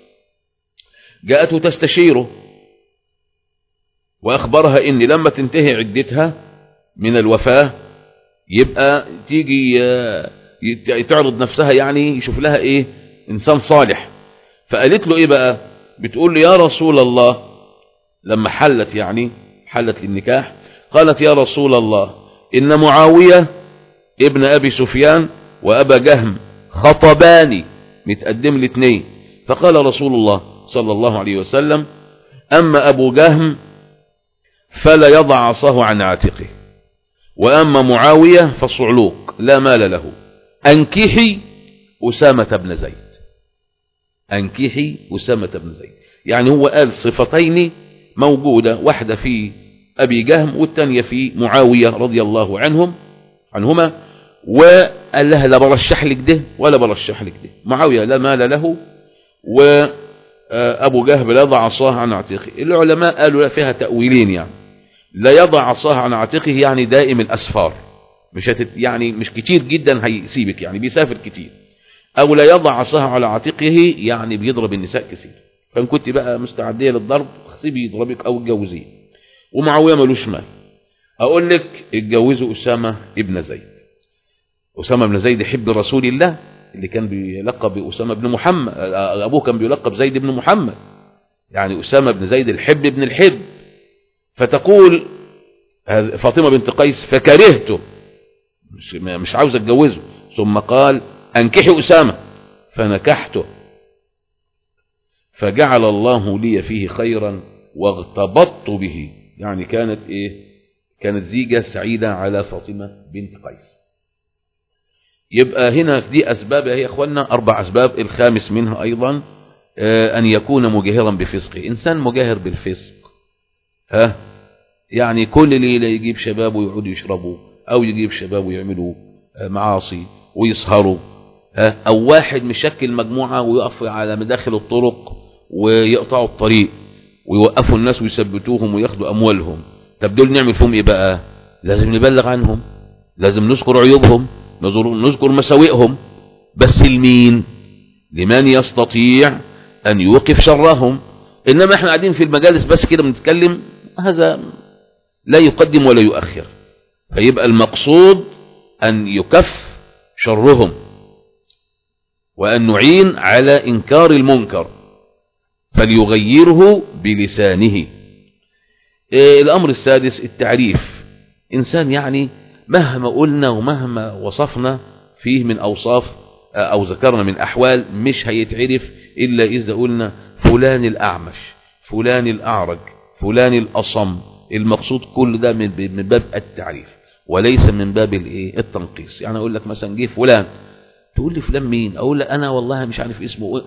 جاءته تستشيره وأخبرها إن لما تنتهي عدتها من الوفاة يبقى تيجي تعرض نفسها يعني يشوف لها إيه؟ إنسان صالح. فقالت له إيه بقى؟ بتقول له يا رسول الله لما حلت يعني حلت للنكاح قالت يا رسول الله إن معاوية ابن أبي سفيان وأبا جهم خطباني. متقدم لي فقال رسول الله صلى الله عليه وسلم أما أبو جهم فلا يضع عصاه عن عاتقه وأما معاوية فصعلوق لا مال له. أنكحي أسامة بن زيد. أنكحي أسامة بن زيد. يعني هو قال صفتين موجودة واحدة في أبي جهم والثانية في معاوية رضي الله عنهم عنهما. وقال لها لا برشح لك ده ولا برشح لك ده. معاوية لا مال له. وأبو جهب لا يضع عصاه عن عاتقه. العلماء قالوا فيها تأويلين يعني. لا يضع عصاه عن عاتقه يعني دائم الأسفار. مش هتت يعني مش كتير جدا هيسيبك يعني بيسافر كتير. أو لا يضع عصاه على عاتقه يعني بيضرب النساء كثير. فإن كنت بقى مستعدية للضرب سيبي يضربك أو اتجوزيه. ومعاوية ملوش مال. أقول لك اتجوزوا أسامة ابن زيد. أسامة بن زيد حب رسول الله اللي كان بيلقب بأسامة بن محمد أبوه كان بيلقب زيد بن محمد. يعني أسامة بن زيد الحب ابن الحب. فتقول فاطمة بنت قيس فكرهته مش مش عاوز أتجوزه. ثم قال أنكحي أسامة. فنكحته. فجعل الله لي فيه خيرا واغتبطت به. يعني كانت إيه؟ كانت زيجة سعيدة على فاطمة بنت قيس. يبقى هنا دي أسباب يا إخواننا أربع أسباب الخامس منها أيضا آه أن يكون مجاهرا بفسقه إنسان مجاهر بالفسق ها؟ يعني كل ليلة يجيب شباب ويقعدوا يشربوا أو يجيب شباب ويعملوا آه معاصي ويسهروا أو واحد مشكل مجموعة ويقف على مداخل الطرق ويقطعوا الطريق ويوقفوا الناس ويثبتوهم وياخدوا أموالهم. طب دول نعمل فيهم إيه بقى؟ لازم نبلغ عنهم لازم نذكر عيوبهم. نذكر مساوئهم. بس لمين لمن يستطيع أن يوقف شرهم. إنما إحنا قاعدين في المجالس بس كده بنتكلم. هذا لا يقدم ولا يؤخر. فيبقى المقصود أن يكف شرهم. وأن نعين على إنكار المنكر. فليغيره بلسانه. إيه الأمر السادس التعريف. إنسان يعني مهما قلنا ومهما وصفنا فيه من أوصاف أو ذكرنا من أحوال مش هيتعرف إلا إذا قلنا فلان الأعمش فلان الأعرج فلان الأصم. المقصود كل ده من باب التعريف وليس من باب الإيه؟ التنقيص. يعني أقول لك مثلا جه فلان تقول لي فلان مين؟ أقول لك أنا والله مش عارف اسمه.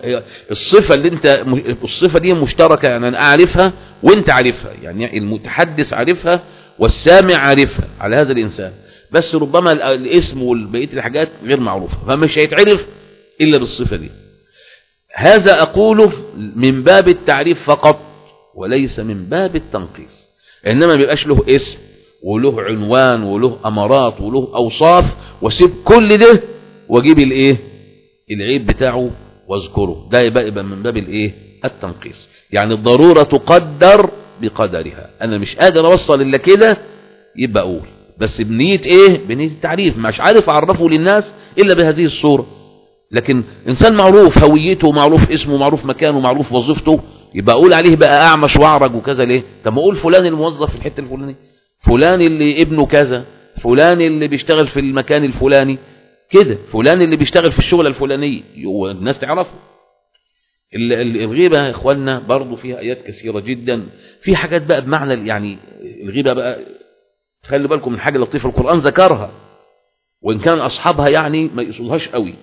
الصفة اللي أنت الصفة دي مشتركة يعني أنا أعرفها وأنت عارفها. يعني المتحدث عارفها والسامع عارفها على هذا الإنسان. بس ربما الاسم والبقيه الحاجات غير معروفة فمش هيتعرف إلا بالصفة دي. هذا أقوله من باب التعريف فقط وليس من باب التنقيص. إنما ما بيبقاش له اسم وله عنوان وله أمارات وله أوصاف وسيب كل ده وأجيب الإيه؟ العيب بتاعه وأذكره. ده يبقى, يبقى من باب الإيه؟ التنقيص. يعني الضرورة تقدر بقدرها. أنا مش قادر أوصل إلا كده يبقى أقول. بس بنية إيه؟ بنية التعريف. مش عارف أعرفه للناس إلا بهذه الصورة. لكن إنسان معروف هويته معروف اسمه معروف مكانه معروف وظيفته يبقى أقول عليه بقى أعمش وأعرج وكذا ليه؟ طب ما أقول فلان الموظف في الحتة الفلانية. فلان اللي ابنه كذا. فلان اللي بيشتغل في المكان الفلاني. كده. فلان اللي بيشتغل في الشغل الفلاني. الناس تعرفه. الغيبة يا إخواننا برضو فيها آيات كثيرة جدا. في حاجات بقى بمعنى يعني الغيبة بقى خلي بالكم من حاجة لطيفة القرآن ذكرها. وإن كان أصحابها يعني ما يقصدهاش قوي.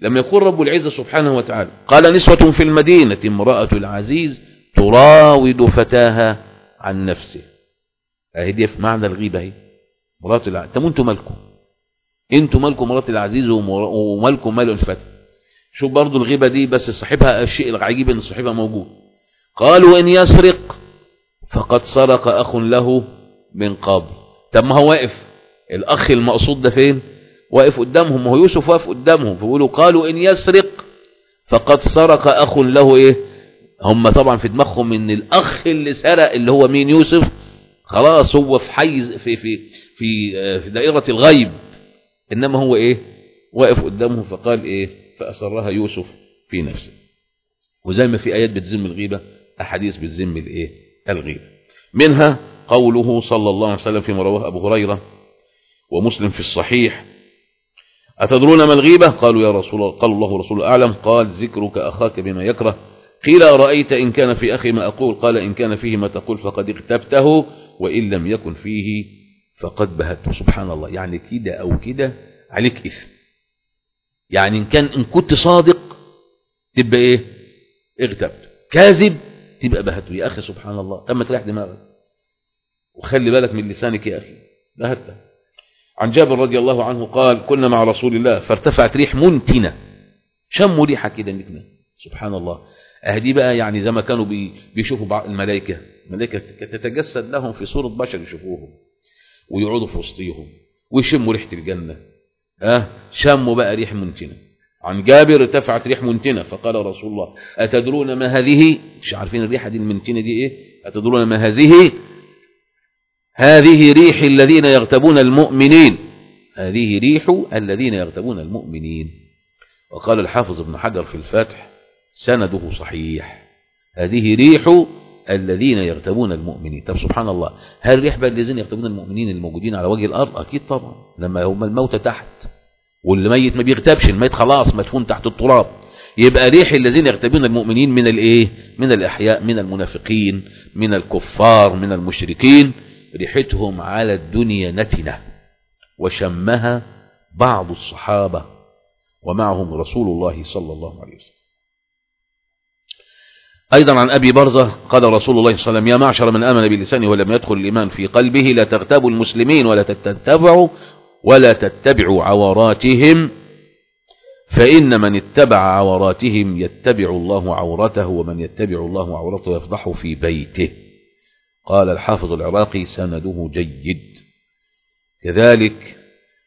لما يقول رب العزة سبحانه وتعالى. قال نسوة في المدينة امرأة العزيز تراود فتاها عن نفسه. أهي دي في معنى الغيبة أهي. مرات العزيز طب أنتوا مالكم؟ أنتوا مالكم مرات العزيز ومالكم مال الفتى شوف برضو الغيبة دي بس صاحبها الشيء العجيب إن صاحبها موجود. قالوا إن يسرق فقد سرق أخ له من قبل. طب ما هو واقف؟ الأخ المقصود ده فين؟ واقف قدامهم. وهو يوسف واقف قدامهم فبيقولوا قالوا إن يسرق. فقد سرق أخ له إيه؟ هم طبعا في دماغهم إن الأخ اللي سرق اللي هو مين؟ يوسف. خلاص هو في حيز في في في, في دائرة الغيب. إنما هو إيه؟ واقف قدامهم فقال إيه؟ فأسرها يوسف في نفسه. وزي ما في آيات بتذم الغيبة أحاديث بتذم الإيه؟ الغيبة. منها قوله صلى الله عليه وسلم فيما رواه أبو هريرة ومسلم في الصحيح أتدرون ما الغيبة؟ قالوا يا رسول الله قال الله ورسول أعلم قال ذكرك أخاك بما يكره. قيل أرأيت إن كان في أخي ما أقول؟ قال إن كان فيه ما تقول فقد اغتبته وإن لم يكن فيه فقد بهته. سبحان الله. يعني كده أو كده عليك إثم. يعني إن كان إن كنت صادق تبقى إيه؟ اغتبت. كاذب تبقى بهته. يا أخي سبحان الله. أما تريح دماغك. وخلي بالك من لسانك يا أخي. بهته عن جابر رضي الله عنه قال كنا مع رسول الله فارتفعت ريح منتنة. شموا ريحة كده نتنة سبحان الله. أهدي بقى يعني زي ما كانوا بيشوفوا الملائكة. الملائكة تتجسد لهم في صورة بشر يشوفوهم ويقعدوا في وسطيهم ويشموا ريحة الجنة. آه شموا بقى ريح منتنة. عن جابر ارتفعت ريح منتنة فقال رسول الله أتدرون ما هذه؟ مش عارفين الريحة دي المنتنة دي إيه؟ أتدرون ما هذه؟ هذه ريح الذين يغتبون المؤمنين. هذه ريح الذين يغتبون المؤمنين. وقال الحافظ ابن حجر في الفاتح سنده صحيح. هذه ريح الذين يغتبون المؤمنين. طب سبحان الله هل ريح بقى الذين يغتبون المؤمنين الموجودين على وجه الأرض؟ أكيد طبعا. لما هم الموت تحت واللي ميت ما بيغتبش الميت خلاص مدفون تحت التراب. يبقى ريح الذين يغتبون المؤمنين من الإيه؟ من الأحياء من المنافقين من الكفار من المشركين. ريحتهم على الدنيا نتنة وشمها بعض الصحابة ومعهم رسول الله صلى الله عليه وسلم. أيضا عن أبي برزة قال رسول الله صلى الله عليه وسلم يا معشر من آمن بلسانه ولم يدخل الإيمان في قلبه لا تغتابوا المسلمين ولا تتبعوا ولا تتبعوا عوراتهم فإن من اتبع عوراتهم يتبع الله عورته ومن يتبع الله عورته يفضح في بيته. قال الحافظ العراقي سنده جيد. كذلك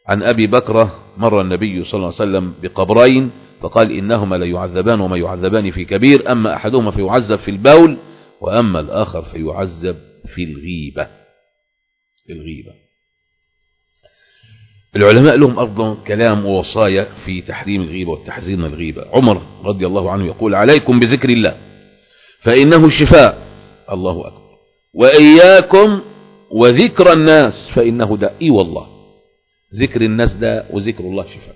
عن أبي بكرة مر النبي صلى الله عليه وسلم بقبرين فقال إنهما لا يعذبان وما يعذبان في كبير أما أحدهما فيعذب في البول وأما الآخر فيعذب في الغيبة. الغيبة. العلماء لهم أيضا كلام ووصايا في تحريم الغيبة والتحذير من الغيبة. عمر رضي الله عنه يقول عليكم بذكر الله فإنه الشفاء. الله أكبر. وإياكم وذكر الناس فإنه داء إي والله. ذكر الناس داء وذكر الله شفاء.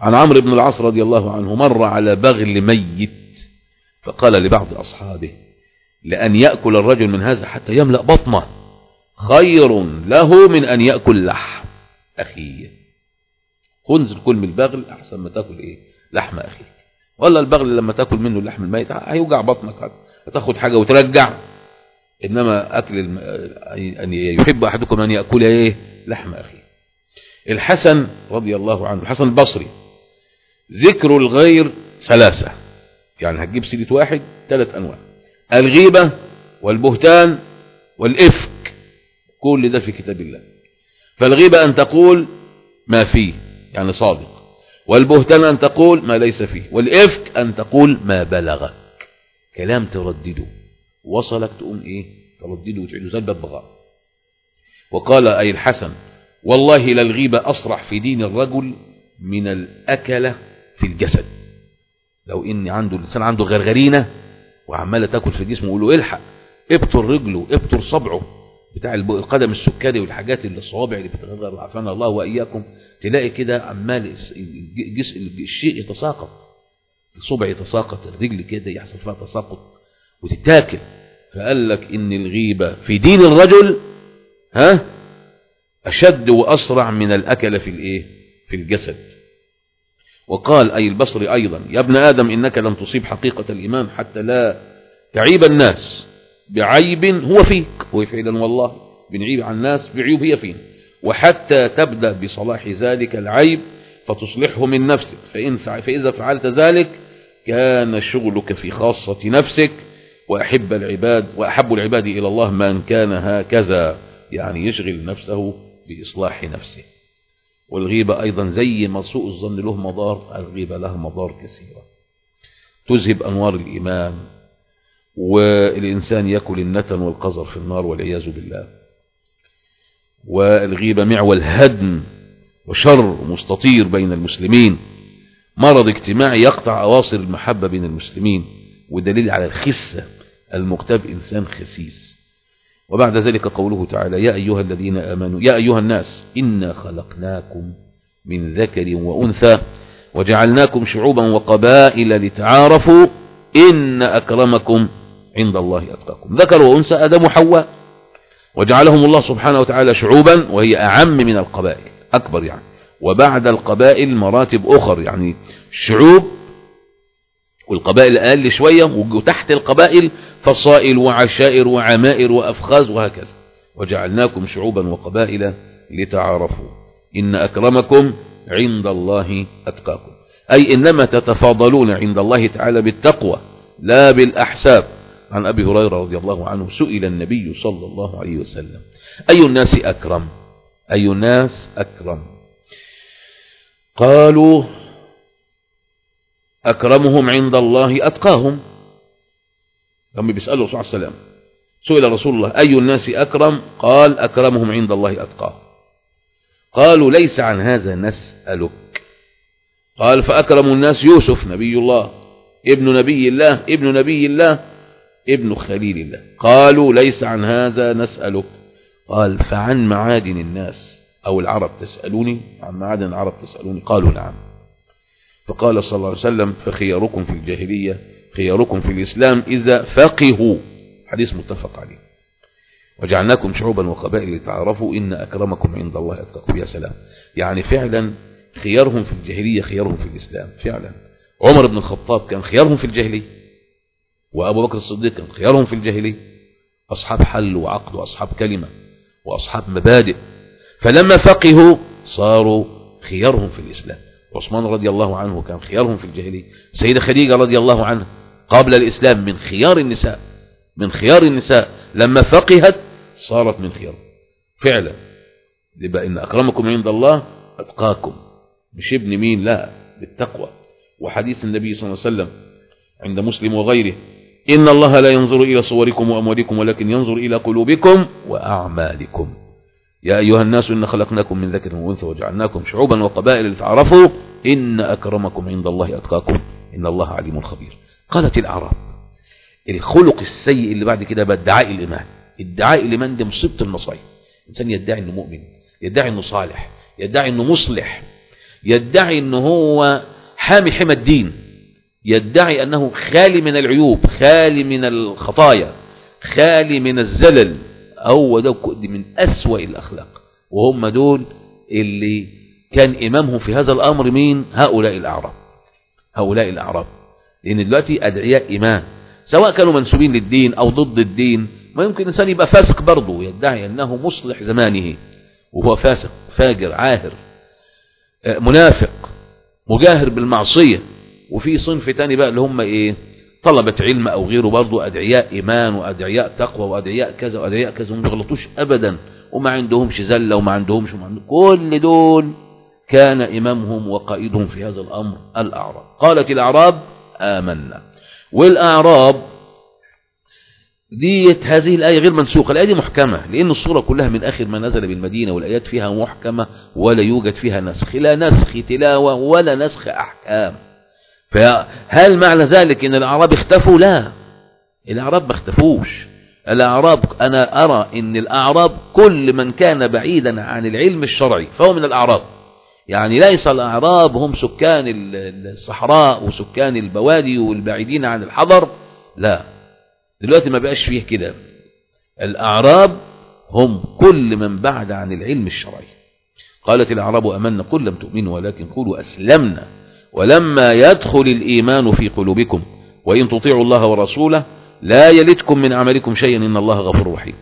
عن عمرو بن العاص رضي الله عنه مر على بغل ميت فقال لبعض أصحابه لأن يأكل الرجل من هذا حتى يملأ بطنه. خير له من أن يأكل لحم أخيه. خنزر كل من البغل أحسن ما تأكل إيه؟ لحم أخيك. ولا البغل لما تأكل منه اللحم الميت هيوجع بطنك هتاخد حاجة وترجع إنما أكل الم... أن يحب أحدكم أن يأكل إيه؟ لحم أخيه. الحسن رضي الله عنه الحسن البصري ذكر الغير ثلاثة. يعني هتجيب سيرة واحد ثلاث أنواع. الغيبة والبهتان والإفك كل ده في كتاب الله. فالغيبة أن تقول ما فيه يعني صادق. والبهتان أن تقول ما ليس فيه. والإفك أن تقول ما بلغك. كلام تردده. وصلك تقوم إيه؟ تردده وتعيده زي الببغاء وقال أي الحسن والله للغيبة أصرح في دين الرجل من الأكلة في الجسد. لو إن عنده الإنسان عنده غرغرينة وعمالة تاكل في جسمه يقول له الحق ابتر رجله ابتر صبعه. بتاع القدم السكري والحاجات اللي الصوابع اللي بتتغير عافانا الله وإياكم. تلاقي كده عمال الشيء يتساقط. الصبع يتساقط الرجل كده يحصل فيها تساقط. وتتاكل. فقال لك إن الغيبة في دين الرجل ها أشد وأسرع من الأكل في الإيه؟ في الجسد. وقال أي البصري أيضا يا ابن آدم إنك لم تصيب حقيقة الإيمان حتى لا تعيب الناس بعيب هو فيك. وفعلا والله بنعيب على الناس بعيوب هي فينا وحتى تبدأ بصلاح ذلك العيب فتصلحه من نفسك. فإن فإذا فعلت ذلك كان شغلك في خاصة نفسك وأحب العباد وأحب العباد إلى الله من كان هكذا يعني يشغل نفسه بإصلاح نفسه. والغيبة أيضا زي ما سوء الظن له مضار الغيبة لها مضار كثيرة تذهب أنوار الإيمان والإنسان يأكل النتن والقذر في النار والعياذ بالله. والغيبة معول هدم وشر مستطير بين المسلمين. مرض اجتماعي يقطع أواصر المحبة بين المسلمين ودليل على الخسة المكتب إنسان خسيس. وبعد ذلك قوله تعالى يا أيها الذين آمنوا يا أيها الناس إنا خلقناكم من ذكر وأنثى وجعلناكم شعوبا وقبائل لتعارفوا إن أكرمكم عند الله أتقاكم. ذكر وأنثى آدم وحواء وجعلهم الله سبحانه وتعالى شعوبا وهي أعم من القبائل أكبر يعني. وبعد القبائل مراتب أخر يعني شعوب والقبائل أقل شوية وتحت القبائل فصائل وعشائر وعمائر وأفخاذ وهكذا. وجعلناكم شعوبا وقبائل لتعارفوا. إن أكرمكم عند الله أتقاكم. أي إنما تتفاضلون عند الله تعالى بالتقوى لا بالأحساب. عن أبي هريرة رضي الله عنه سئل النبي صلى الله عليه وسلم أي الناس أكرم؟ أي الناس أكرم؟ قالوا أكرمهم عند الله أتقاهم. هم بيسألوا الله عليه وسلم سئل رسول الله أي الناس أكرم؟ قال أكرمهم عند الله أتقاهم. قالوا ليس عن هذا نسألك. قال فأكرم الناس يوسف نبي الله ابن نبي الله ابن نبي الله ابن خليل الله. قالوا ليس عن هذا نسألك. قال فعن معادن الناس أو العرب تسألوني؟ عن معادن العرب تسألوني؟ قالوا نعم. فقال صلى الله عليه وسلم فخياركم في الجاهلية خياركم في الإسلام إذا فقهوا. حديث متفق عليه. وجعلناكم شعوبا وقبائل لتعرفوا إن أكرمكم عند الله أتقاكم. يا سلام. يعني فعلا خيارهم في الجاهلية خيارهم في الإسلام. فعلا. عمر بن الخطاب كان خيارهم في الجاهلية. وأبو بكر الصديق كان خيارهم في الجاهلية. أصحاب حل وعقد وأصحاب كلمة وأصحاب مبادئ. فلما فقهوا صاروا خيارهم في الإسلام. عثمان رضي الله عنه كان خيارهم في الجاهلية. سيدة خديجة رضي الله عنها قبل الإسلام من خيار النساء من خيار النساء لما فقهت صارت من خيار. فعلا. يبقى إن أكرمكم عند الله أتقاكم. مش ابن مين؟ لا بالتقوى. وحديث النبي صلى الله عليه وسلم عند مسلم وغيره إن الله لا ينظر إلى صوركم وأموالكم ولكن ينظر إلى قلوبكم وأعمالكم. يا أيها الناس إن خلقناكم من ذكر وأنثى وجعلناكم شعوبا وقبائل لتعرفوا إن أكرمكم عند الله أتقاكم إن الله عليم خبير. قالت الأعراب الخلق السيء اللي بعد كده بادعاء الإيمان. ادعاء الإيمان ده مصيبة المصايب إنسان يدعي إنه مؤمن يدعي إنه صالح يدعي إنه مصلح يدعي إنه هو حامي حمى الدين يدعي أنه خالي من العيوب خالي من الخطايا خالي من الزلل هو ده من أسوأ الأخلاق. وهم دول اللي كان إمامهم في هذا الأمر مين؟ هؤلاء الأعراب. هؤلاء الأعراب. لأن دلوقتي أدعياء إيمان سواء كانوا منسوبين للدين أو ضد الدين ما يمكن إنسان يبقى فاسق برضه يدعي أنه مصلح زمانه. وهو فاسق فاجر عاهر منافق مجاهر بالمعصية. وفي صنف تاني بقى اللي هم إيه؟ طلبة علم أو غيره برضو أدعياء إيمان وأدعياء تقوى وأدعياء كذا وأدعياء كذا وما بيغلطوش ابدا وما عندهمش زلة وما عندهمش وما عندهم كل دول كان إمامهم وقائدهم في هذا الأمر الأعراب. قالت الأعراب آمنا. والأعراب ديت هذه الآية غير منسوخة الآية دي محكمة لأن الصورة كلها من آخر ما نزل بالمدينة والآيات فيها محكمة ولا يوجد فيها نسخ لا نسخ تلاوة ولا نسخ أحكام. فهل معنى ذلك إن الأعراب اختفوا؟ لا. الأعراب ما اختفوش. الأعراب أنا أرى أن الأعراب كل من كان بعيدا عن العلم الشرعي فهو من الأعراب. يعني ليس الأعراب هم سكان الصحراء وسكان البوادي والبعيدين عن الحضر. لا. دلوقتي ما بقاش فيه كده. الأعراب هم كل من بعد عن العلم الشرعي. قالت الأعراب أمنا قل لم تؤمنوا ولكن قولوا أسلمنا. ولما يدخل الإيمان في قلوبكم وإن تطيعوا الله ورسوله لا يلدكم من عملكم شيئا إن الله غفور رحيم.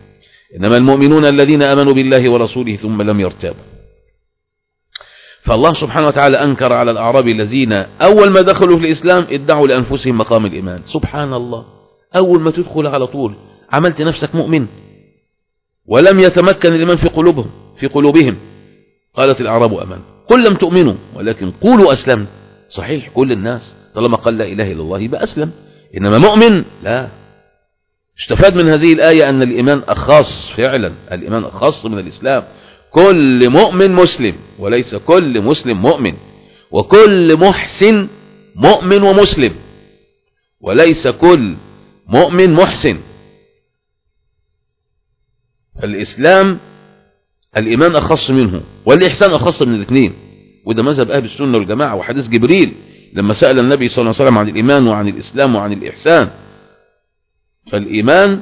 إنما المؤمنون الذين أمنوا بالله ورسوله ثم لم يرتابوا. فالله سبحانه وتعالى أنكر على الأعراب الذين أول ما دخلوا في الإسلام ادعوا لأنفسهم مقام الإيمان. سبحان الله. أول ما تدخل على طول عملت نفسك مؤمن. ولم يتمكن الإيمان في قلوبهم في قلوبهم. قالت الأعراب أمان. قل لم تؤمنوا ولكن قولوا أسلمنا صحيح. كل الناس طالما قال لا إله إلا الله يبقى أسلم. إنما مؤمن لا. استفاد من هذه الآية أن الإيمان أخص فعلا. الإيمان أخص من الإسلام. كل مؤمن مسلم وليس كل مسلم مؤمن. وكل محسن مؤمن ومسلم وليس كل مؤمن محسن. الإسلام الإيمان أخص منه والإحسان أخص من الاثنين. وده مذهب أهل السنة والجماعة وحديث جبريل لما سأل النبي صلى الله عليه وسلم عن الإيمان وعن الإسلام وعن الإحسان. فالإيمان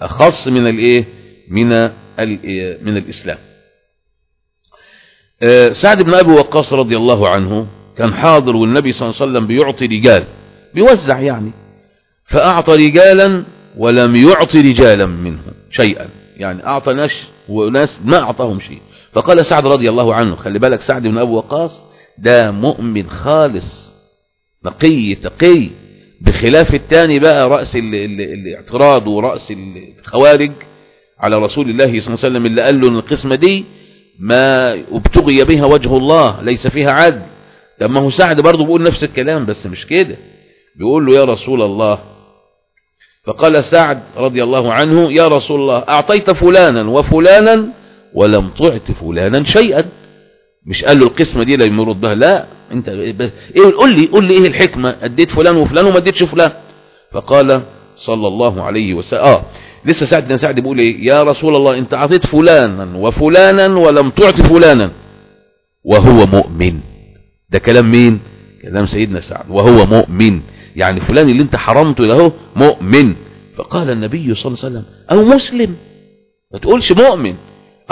أخص من الإيه؟ من من الإسلام. آه، سعد بن أبي وقاص رضي الله عنه كان حاضر والنبي صلى الله عليه وسلم بيعطي رجال بيوزع يعني. فأعطى رجالا ولم يعطي رجالا منهم شيئا. يعني أعطى ناس وناس ما أعطاهم شيء. فقال سعد رضي الله عنه خلي بالك سعد بن أبي وقاص ده مؤمن خالص نقي تقي. بخلاف الثاني بقى رأس الاعتراض ورأس الخوارج على رسول الله صلى الله عليه وسلم اللي قال له إن القسمة دي ما ابتغي بها وجه الله ليس فيها عدل. طب ما هو سعد برضه بيقول نفس الكلام بس مش كده. بيقول له يا رسول الله فقال سعد رضي الله عنه يا رسول الله أعطيت فلانا وفلانا ولم تعط فلانا شيئا. مش قال له القسمة دي لا يمرض بها لا انت إيه قول لي قول لي إيه الحكمة؟ اديت فلان وفلان وما اديتش فلان. فقال صلى الله عليه وسلم آه لسه سعد بن سعد بيقول إيه؟ يا رسول الله انت أعطيت فلانا وفلانا ولم تعط فلانا. وهو مؤمن. ده كلام مين؟ كلام سيدنا سعد. وهو مؤمن. يعني فلان اللي انت حرمته له مؤمن. فقال النبي صلى الله عليه وسلم أو مسلم؟ ما تقولش مؤمن.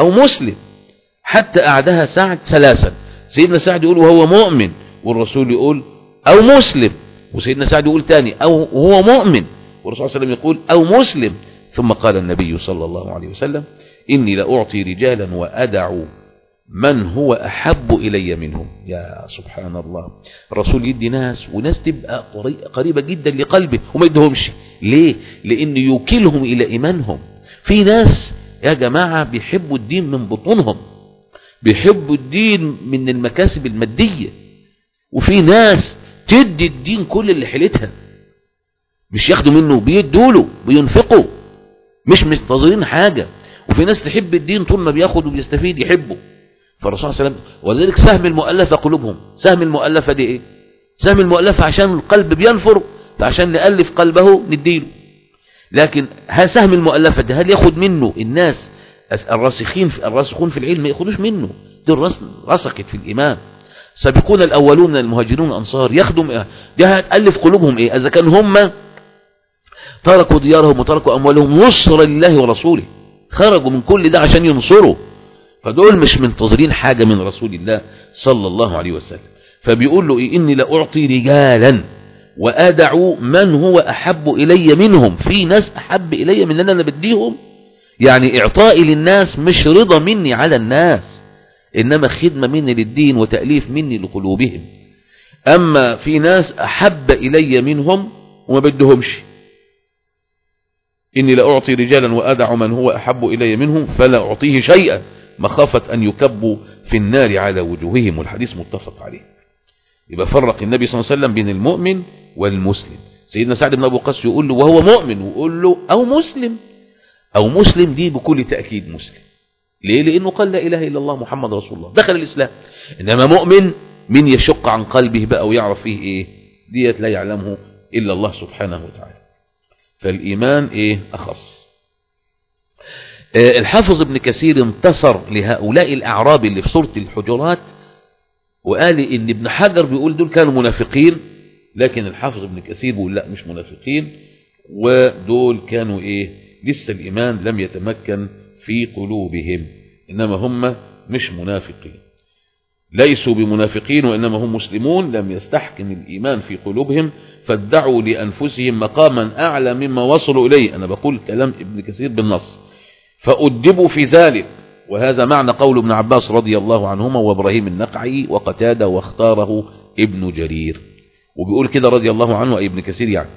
أو مسلم. حتى أعدها سعد ثلاثا. سيدنا سعد يقول وهو مؤمن والرسول يقول أو مسلم. وسيدنا سعد يقول تاني أو هو مؤمن. والرسول صلى الله عليه وسلم يقول أو مسلم. ثم قال النبي صلى الله عليه وسلم إني لأعطي رجالا وأدع من هو أحب إلي منهم. يا سبحان الله. الرسول يدي ناس وناس تبقى قريبة جدا لقلبه وما يدهمش ليه؟ لأن يوكلهم إلى إيمانهم. في ناس يا جماعة بيحبوا الدين من بطونهم. بيحبوا الدين من المكاسب المادية. وفي ناس تدي الدين كل اللي حيلتها. مش ياخدوا منه بيدوا له بينفقوا. مش منتظرين حاجة. وفي ناس تحب الدين طول ما بياخد وبيستفيد يحبه. فالرسول صلى الله عليه وسلم ولذلك سهم المؤلفة قلوبهم. سهم المؤلفة دي إيه؟ سهم المؤلفة عشان القلب بينفر فعشان نألف قلبه نديله. لكن سهم المؤلفة ده هل ياخد منه الناس الراسخين في الراسخون في العلم ما ياخدوش منه؟ دول رسخت في الإيمان سابقون الأولون المهاجرون الأنصار يخدم؟ دي هتألف قلوبهم إيه؟ إذا كان هم تركوا ديارهم وتركوا أموالهم نصر لله ورسوله. خرجوا من كل ده عشان ينصروا. فدول مش منتظرين حاجة من رسول الله صلى الله عليه وسلم. فبيقول له إيه؟ إني لأعطي رجالا. وأدع من هو أحب إلي منهم. في ناس أحب إلي من أن أنا بديهم. يعني إعطائي للناس مش رضا مني على الناس إنما خدمة مني للدين وتأليف مني لقلوبهم. أما في ناس أحب إلي منهم وما بدهمش. إني لأعطي رجالا وأدع من هو أحب إلي منهم فلا أعطيه شيئا. مخافة أن يكبوا في النار على وجوههم. والحديث متفق عليه. يبقى فرق النبي صلى الله عليه وسلم بين المؤمن والمسلم. سيدنا سعد بن أبو قص يقول له وهو مؤمن ويقول له أو مسلم. أو مسلم دي بكل تأكيد مسلم. ليه؟ لأنه قال لا إله إلا الله محمد رسول الله. دخل الإسلام. إنما مؤمن من يشق عن قلبه بقى ويعرف فيه إيه؟ ديت لا يعلمه إلا الله سبحانه وتعالى. فالإيمان إيه؟ أخص. آه، الحافظ ابن كثير انتصر لهؤلاء الأعراب اللي في سورة الحجرات وقال إن ابن حجر بيقول دول كانوا منافقين. لكن الحافظ ابن كثير بيقول لا مش منافقين. ودول كانوا إيه؟ لسه الإيمان لم يتمكن في قلوبهم إنما هم مش منافقين. ليسوا بمنافقين وإنما هم مسلمون لم يستحكم الإيمان في قلوبهم فادعوا لأنفسهم مقاما أعلى مما وصلوا إليه. أنا بقول كلام ابن كثير بالنص. فأدبوا في ذلك. وهذا معنى قول ابن عباس رضي الله عنهما وإبراهيم النقعي وقتاده واختاره ابن جرير. وبيقول كده رضي الله عنه أي ابن كثير يعني.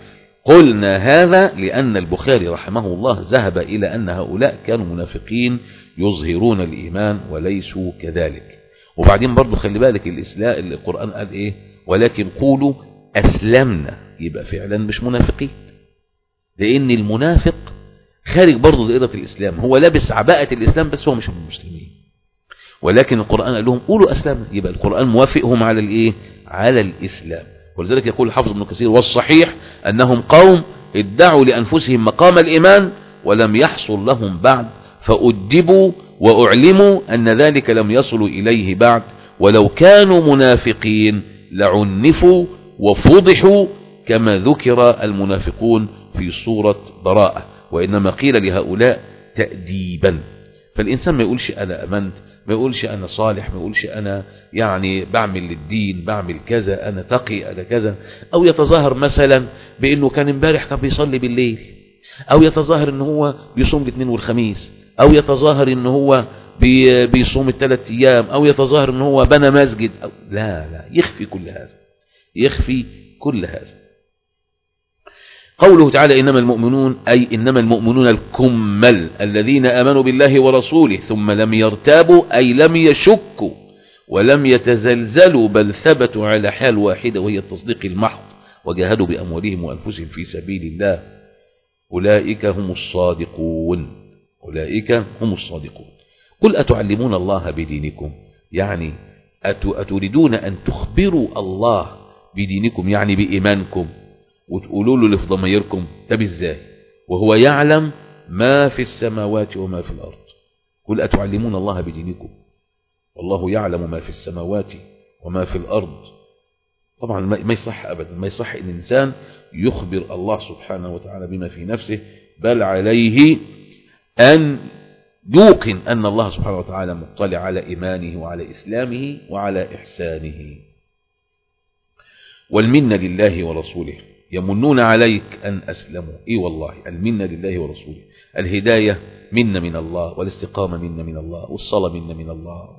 قلنا هذا لأن البخاري رحمه الله ذهب إلى أن هؤلاء كانوا منافقين يظهرون الإيمان وليسوا كذلك. وبعدين برضو خلي بالك الإسلام القرآن قال إيه؟ ولكن قولوا أسلمنا. يبقى فعلا مش منافقين. لأن المنافق خارج برضو دائرة الإسلام. هو لابس عباءة الإسلام بس هو مش من المسلمين. ولكن القرآن قال لهم قولوا أسلمنا. يبقى القرآن موافقهم على الإيه؟ على الإسلام. ولذلك يقول الحافظ ابن كثير والصحيح أنهم قوم ادعوا لأنفسهم مقام الإيمان ولم يحصل لهم بعد فأدبوا وأعلموا أن ذلك لم يصلوا إليه بعد. ولو كانوا منافقين لعنفوا وفضحوا كما ذكر المنافقون في صورة براءة. وإنما قيل لهؤلاء تأديبا. فالإنسان ما يقولش أنا أمنت ما يقولش أنا صالح ما يقولش أنا يعني بعمل للدين بعمل كذا أنا تقي أنا كذا. أو يتظاهر مثلا بأنه كان امبارح كان بيصلي بالليل. أو يتظاهر أنه هو بيصوم الاثنين والخميس. أو يتظاهر أنه هو بيصوم الثلاث أيام. أو يتظاهر أنه هو بنى مسجد. أو لا لا يخفي كل هذا. يخفي كل هذا. قوله تعالى إنما المؤمنون أي إنما المؤمنون الكمل الذين آمنوا بالله ورسوله ثم لم يرتابوا أي لم يشكوا ولم يتزلزلوا بل ثبتوا على حال واحدة وهي التصديق المحض وجاهدوا بأموالهم وأنفسهم في سبيل الله. أولئك هم الصادقون. أولئك هم الصادقون. قل أتعلمون الله بدينكم؟ يعني أتريدون أن تخبروا الله بدينكم؟ يعني بإيمانكم؟ وتقولوا له اللي في ضميركم طب إزاي؟ وهو يعلم ما في السماوات وما في الأرض. قل أتعلمون الله بدينكم؟ والله يعلم ما في السماوات وما في الأرض. طبعا ما يصح أبدا ما يصح إن الإنسان يخبر الله سبحانه وتعالى بما في نفسه بل عليه أن يوقن أن الله سبحانه وتعالى مطلع على إيمانه وعلى إسلامه وعلى إحسانه. والمنة لله ورسوله. يمنون عليك أن أسلموا. إي والله المنة لله ورسوله. الهداية منا من الله والاستقامة منا من الله والصلاة منا من الله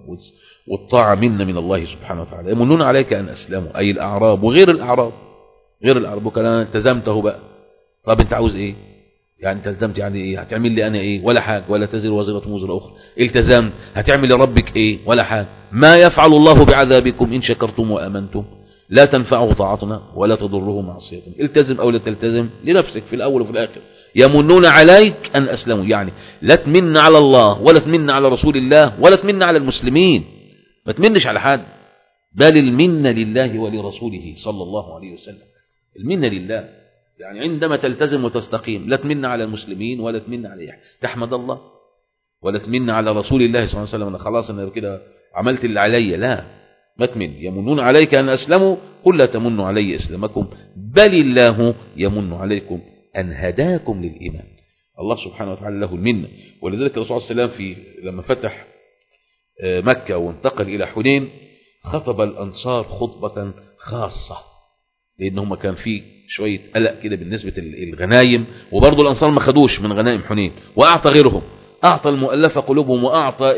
والطاعة منا من الله سبحانه وتعالى. يمنون عليك أن أسلموا. أي الأعراب وغير الأعراب. غير الأعراب. وكان أنا التزمته بقى. طب أنت عاوز إيه؟ يعني التزمت يعني إيه؟ هتعمل لي أنا إيه؟ ولا حاجة. ولا تزر وزيرة وزر أخرى. التزمت. هتعمل لربك إيه؟ ولا حاجة. ما يفعل الله بعذابكم إن شكرتم وآمنتم. لا تنفعه طاعتنا ولا تضره معصيتنا. التزم أو لا تلتزم لنفسك في الأول وفي الآخر. يمنون عليك أن أسلموا. يعني لا تمن على الله ولا تمن على رسول الله ولا تمن على المسلمين. ما تمنش على حد. بل المنة لله ولرسوله صلى الله عليه وسلم. المنة لله. يعني عندما تلتزم وتستقيم لا تمن على المسلمين ولا تمن على تحمد الله ولا تمن على رسول الله صلى الله عليه وسلم. أنا خلاص أنا كده عملت اللي عليا. لا. ما تمن يمنون عليك أن أسلموا. قل لا تمنوا علي إسلامكم. بل الله يمن عليكم أن هداكم للإيمان. الله سبحانه وتعالى له المنة ولذلك الرسول صلى الله عليه وسلم في لما فتح آه، مكة وانتقل إلى حنين خطب الأنصار خطبة خاصة. لأن هم كان في شوية قلق كده بالنسبة للغنايم. وبرضه الأنصار ما خدوش من غنائم حنين. وأعطى غيرهم. أعطى المؤلفة قلوبهم وأعطى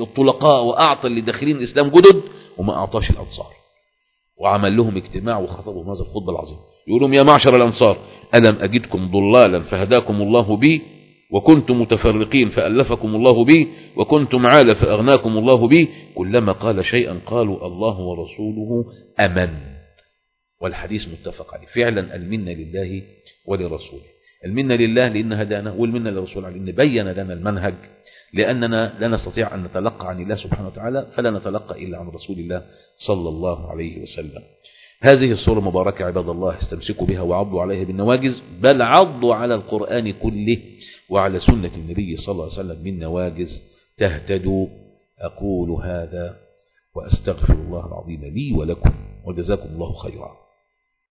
الطلقاء وأعطى اللي داخلين الإسلام جدد. وما أعطاش الأنصار. وعمل لهم اجتماع وخطبهم هذا الخطبة العظيم. يقول لهم يا معشر الأنصار ألم أجدكم ضلالا فهداكم الله بي وكنتم متفرقين فألفكم الله بي وكنتم عالة فأغناكم الله بي؟ كلما قال شيئا قالوا الله ورسوله أمن. والحديث متفق عليه. فعلا المنة لله ولرسوله. المنة لله لأن هدانا والمنة لرسوله لأن بين لنا المنهج. لأننا لا نستطيع أن نتلقى عن الله سبحانه وتعالى فلا نتلقى إلا عن رسول الله صلى الله عليه وسلم. هذه الصورة المباركة عباد الله استمسكوا بها وعضوا عليها بالنواجز بل عضوا على القرآن كله وعلى سنة النبي صلى الله عليه وسلم بالنواجز تهتدوا أقول هذا وأستغفر الله العظيم لي ولكم وجزاكم الله خيرا.